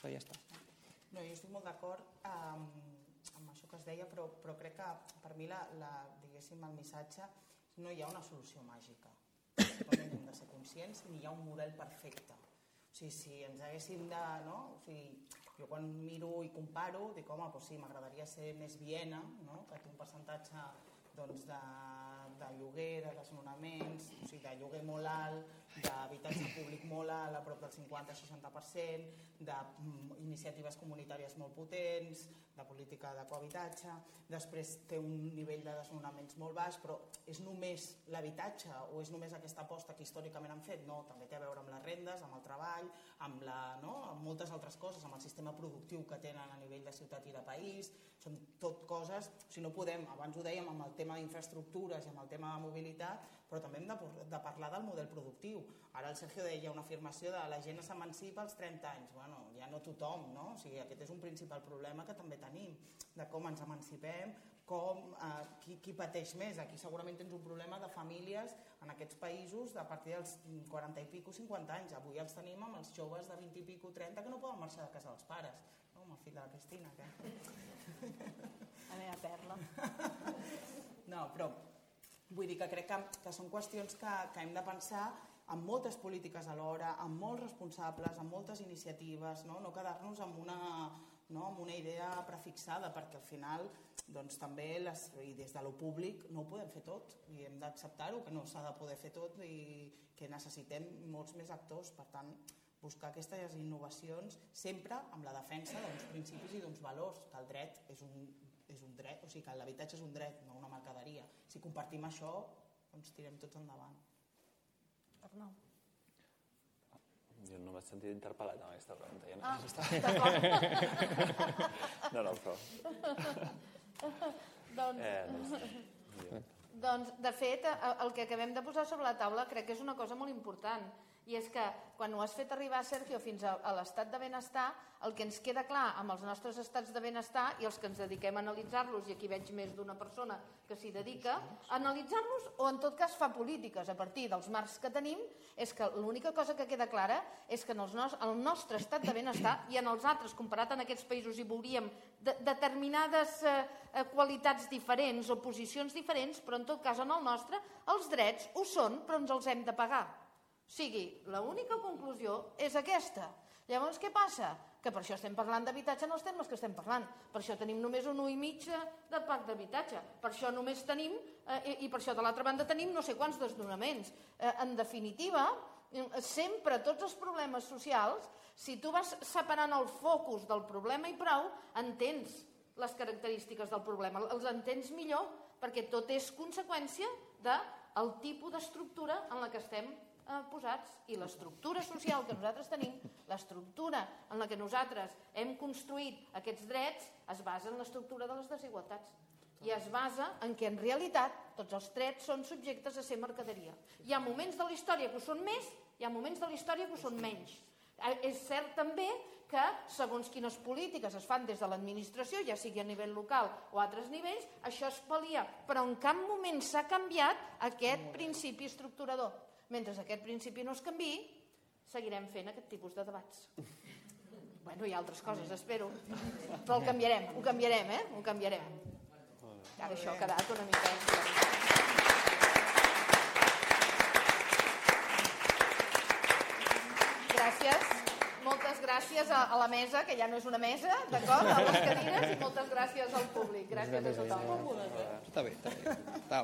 Però ja està. No, jo estic molt d'acord amb, amb això que es deia, però, però crec que per mi la, la, diguéssim, el missatge no hi ha una solució màgica. hem de ser conscients ni hi ha un model perfecte sigui, si ens haguéssim de... No? O sigui, jo quan miro i comparo, dic, home, doncs sí, m'agradaria ser més Viena, no? que té un percentatge doncs, de, de lloguer, de desnonaments, o sigui, de lloguer molt alt, d'habitatge públic molt alt, a prop del 50-60%, d'iniciatives comunitàries molt potents, de política de cohabitatge, després té un nivell de desnonaments molt baix, però és només l'habitatge o és només aquesta aposta que històricament han fet? No, també té a veure amb les rendes, amb el treball, amb, la, no? amb moltes altres coses, amb el sistema productiu que tenen a nivell de ciutat i de país, són tot coses, si no podem, abans ho dèiem amb el tema d'infraestructures i amb el tema de mobilitat, però també hem de, de parlar del model productiu. Ara el Sergio deia una afirmació de la gent s'emancipa als 30 anys. Bueno, ja no tothom, no? O sigui, aquest és un principal problema que també tenim, de com ens emancipem, com, eh, qui, qui pateix més. Aquí segurament tens un problema de famílies en aquests països a partir dels 40 i pico, 50 anys. Avui els tenim amb els joves de 20 i pico, 30 que no poden marxar de casa dels pares. No, amb el fill de la Cristina, que... A meva perla. No, però Vull dir que crec que, que són qüestions que, que hem de pensar amb moltes polítiques alhora, amb molts responsables, amb moltes iniciatives, no, no quedar-nos amb una, no, amb una idea prefixada, perquè al final doncs, també les, i des de lo públic no ho podem fer tot i hem d'acceptar-ho, que no s'ha de poder fer tot i que necessitem molts més actors, per tant buscar aquestes innovacions sempre amb la defensa d'uns principis i d'uns valors, que el dret és un és un dret, o sigui que l'habitatge és un dret, no una mercaderia. Si compartim això, doncs tirem tots endavant. Arnau. Jo no m'he sentit interpel·lat amb aquesta pregunta. Ja no, Ah, no, no, però... doncs, Eh, doncs, doncs, de fet, el que acabem de posar sobre la taula crec que és una cosa molt important. I és que quan ho has fet arribar, Sergio, fins a, a l'estat de benestar, el que ens queda clar amb els nostres estats de benestar i els que ens dediquem a analitzar-los, i aquí veig més d'una persona que s'hi dedica, a analitzar-los o en tot cas fa polítiques a partir dels marcs que tenim, és que l'única cosa que queda clara és que en els nos el nostre estat de benestar i en els altres, comparat en aquests països, hi veuríem de determinades eh, eh, qualitats diferents o posicions diferents, però en tot cas en el nostre els drets ho són, però ens els hem de pagar. O sigui, l'única conclusió és aquesta. Llavors, què passa? Que per això estem parlant d'habitatge en els termes que estem parlant. Per això tenim només un 1,5 del parc d'habitatge. Per això només tenim, eh, i per això de l'altra banda tenim no sé quants desnonaments. Eh, en definitiva, sempre tots els problemes socials, si tu vas separant el focus del problema i prou, entens les característiques del problema, els entens millor perquè tot és conseqüència del tipus d'estructura en la que estem eh, posats i l'estructura social que nosaltres tenim, l'estructura en la que nosaltres hem construït aquests drets es basa en l'estructura de les desigualtats i es basa en que en realitat tots els drets són subjectes a ser mercaderia. Hi ha moments de la història que ho són més, hi ha moments de la història que ho són menys. Eh, És cert també que segons quines polítiques es fan des de l'administració, ja sigui a nivell local o a altres nivells, això es palia, però en cap moment s'ha canviat aquest principi estructurador. Mentre aquest principi no es canvi, seguirem fent aquest tipus de debats. Bueno, hi ha altres coses, espero. Però el canviarem, ho canviarem, eh? Ho canviarem. Ara això ha quedat una mica... Gràcies. Moltes gràcies a, la mesa, que ja no és una mesa, d'acord? A les cadires, i moltes gràcies al públic. Gràcies a tothom. Està bé, està bé. Està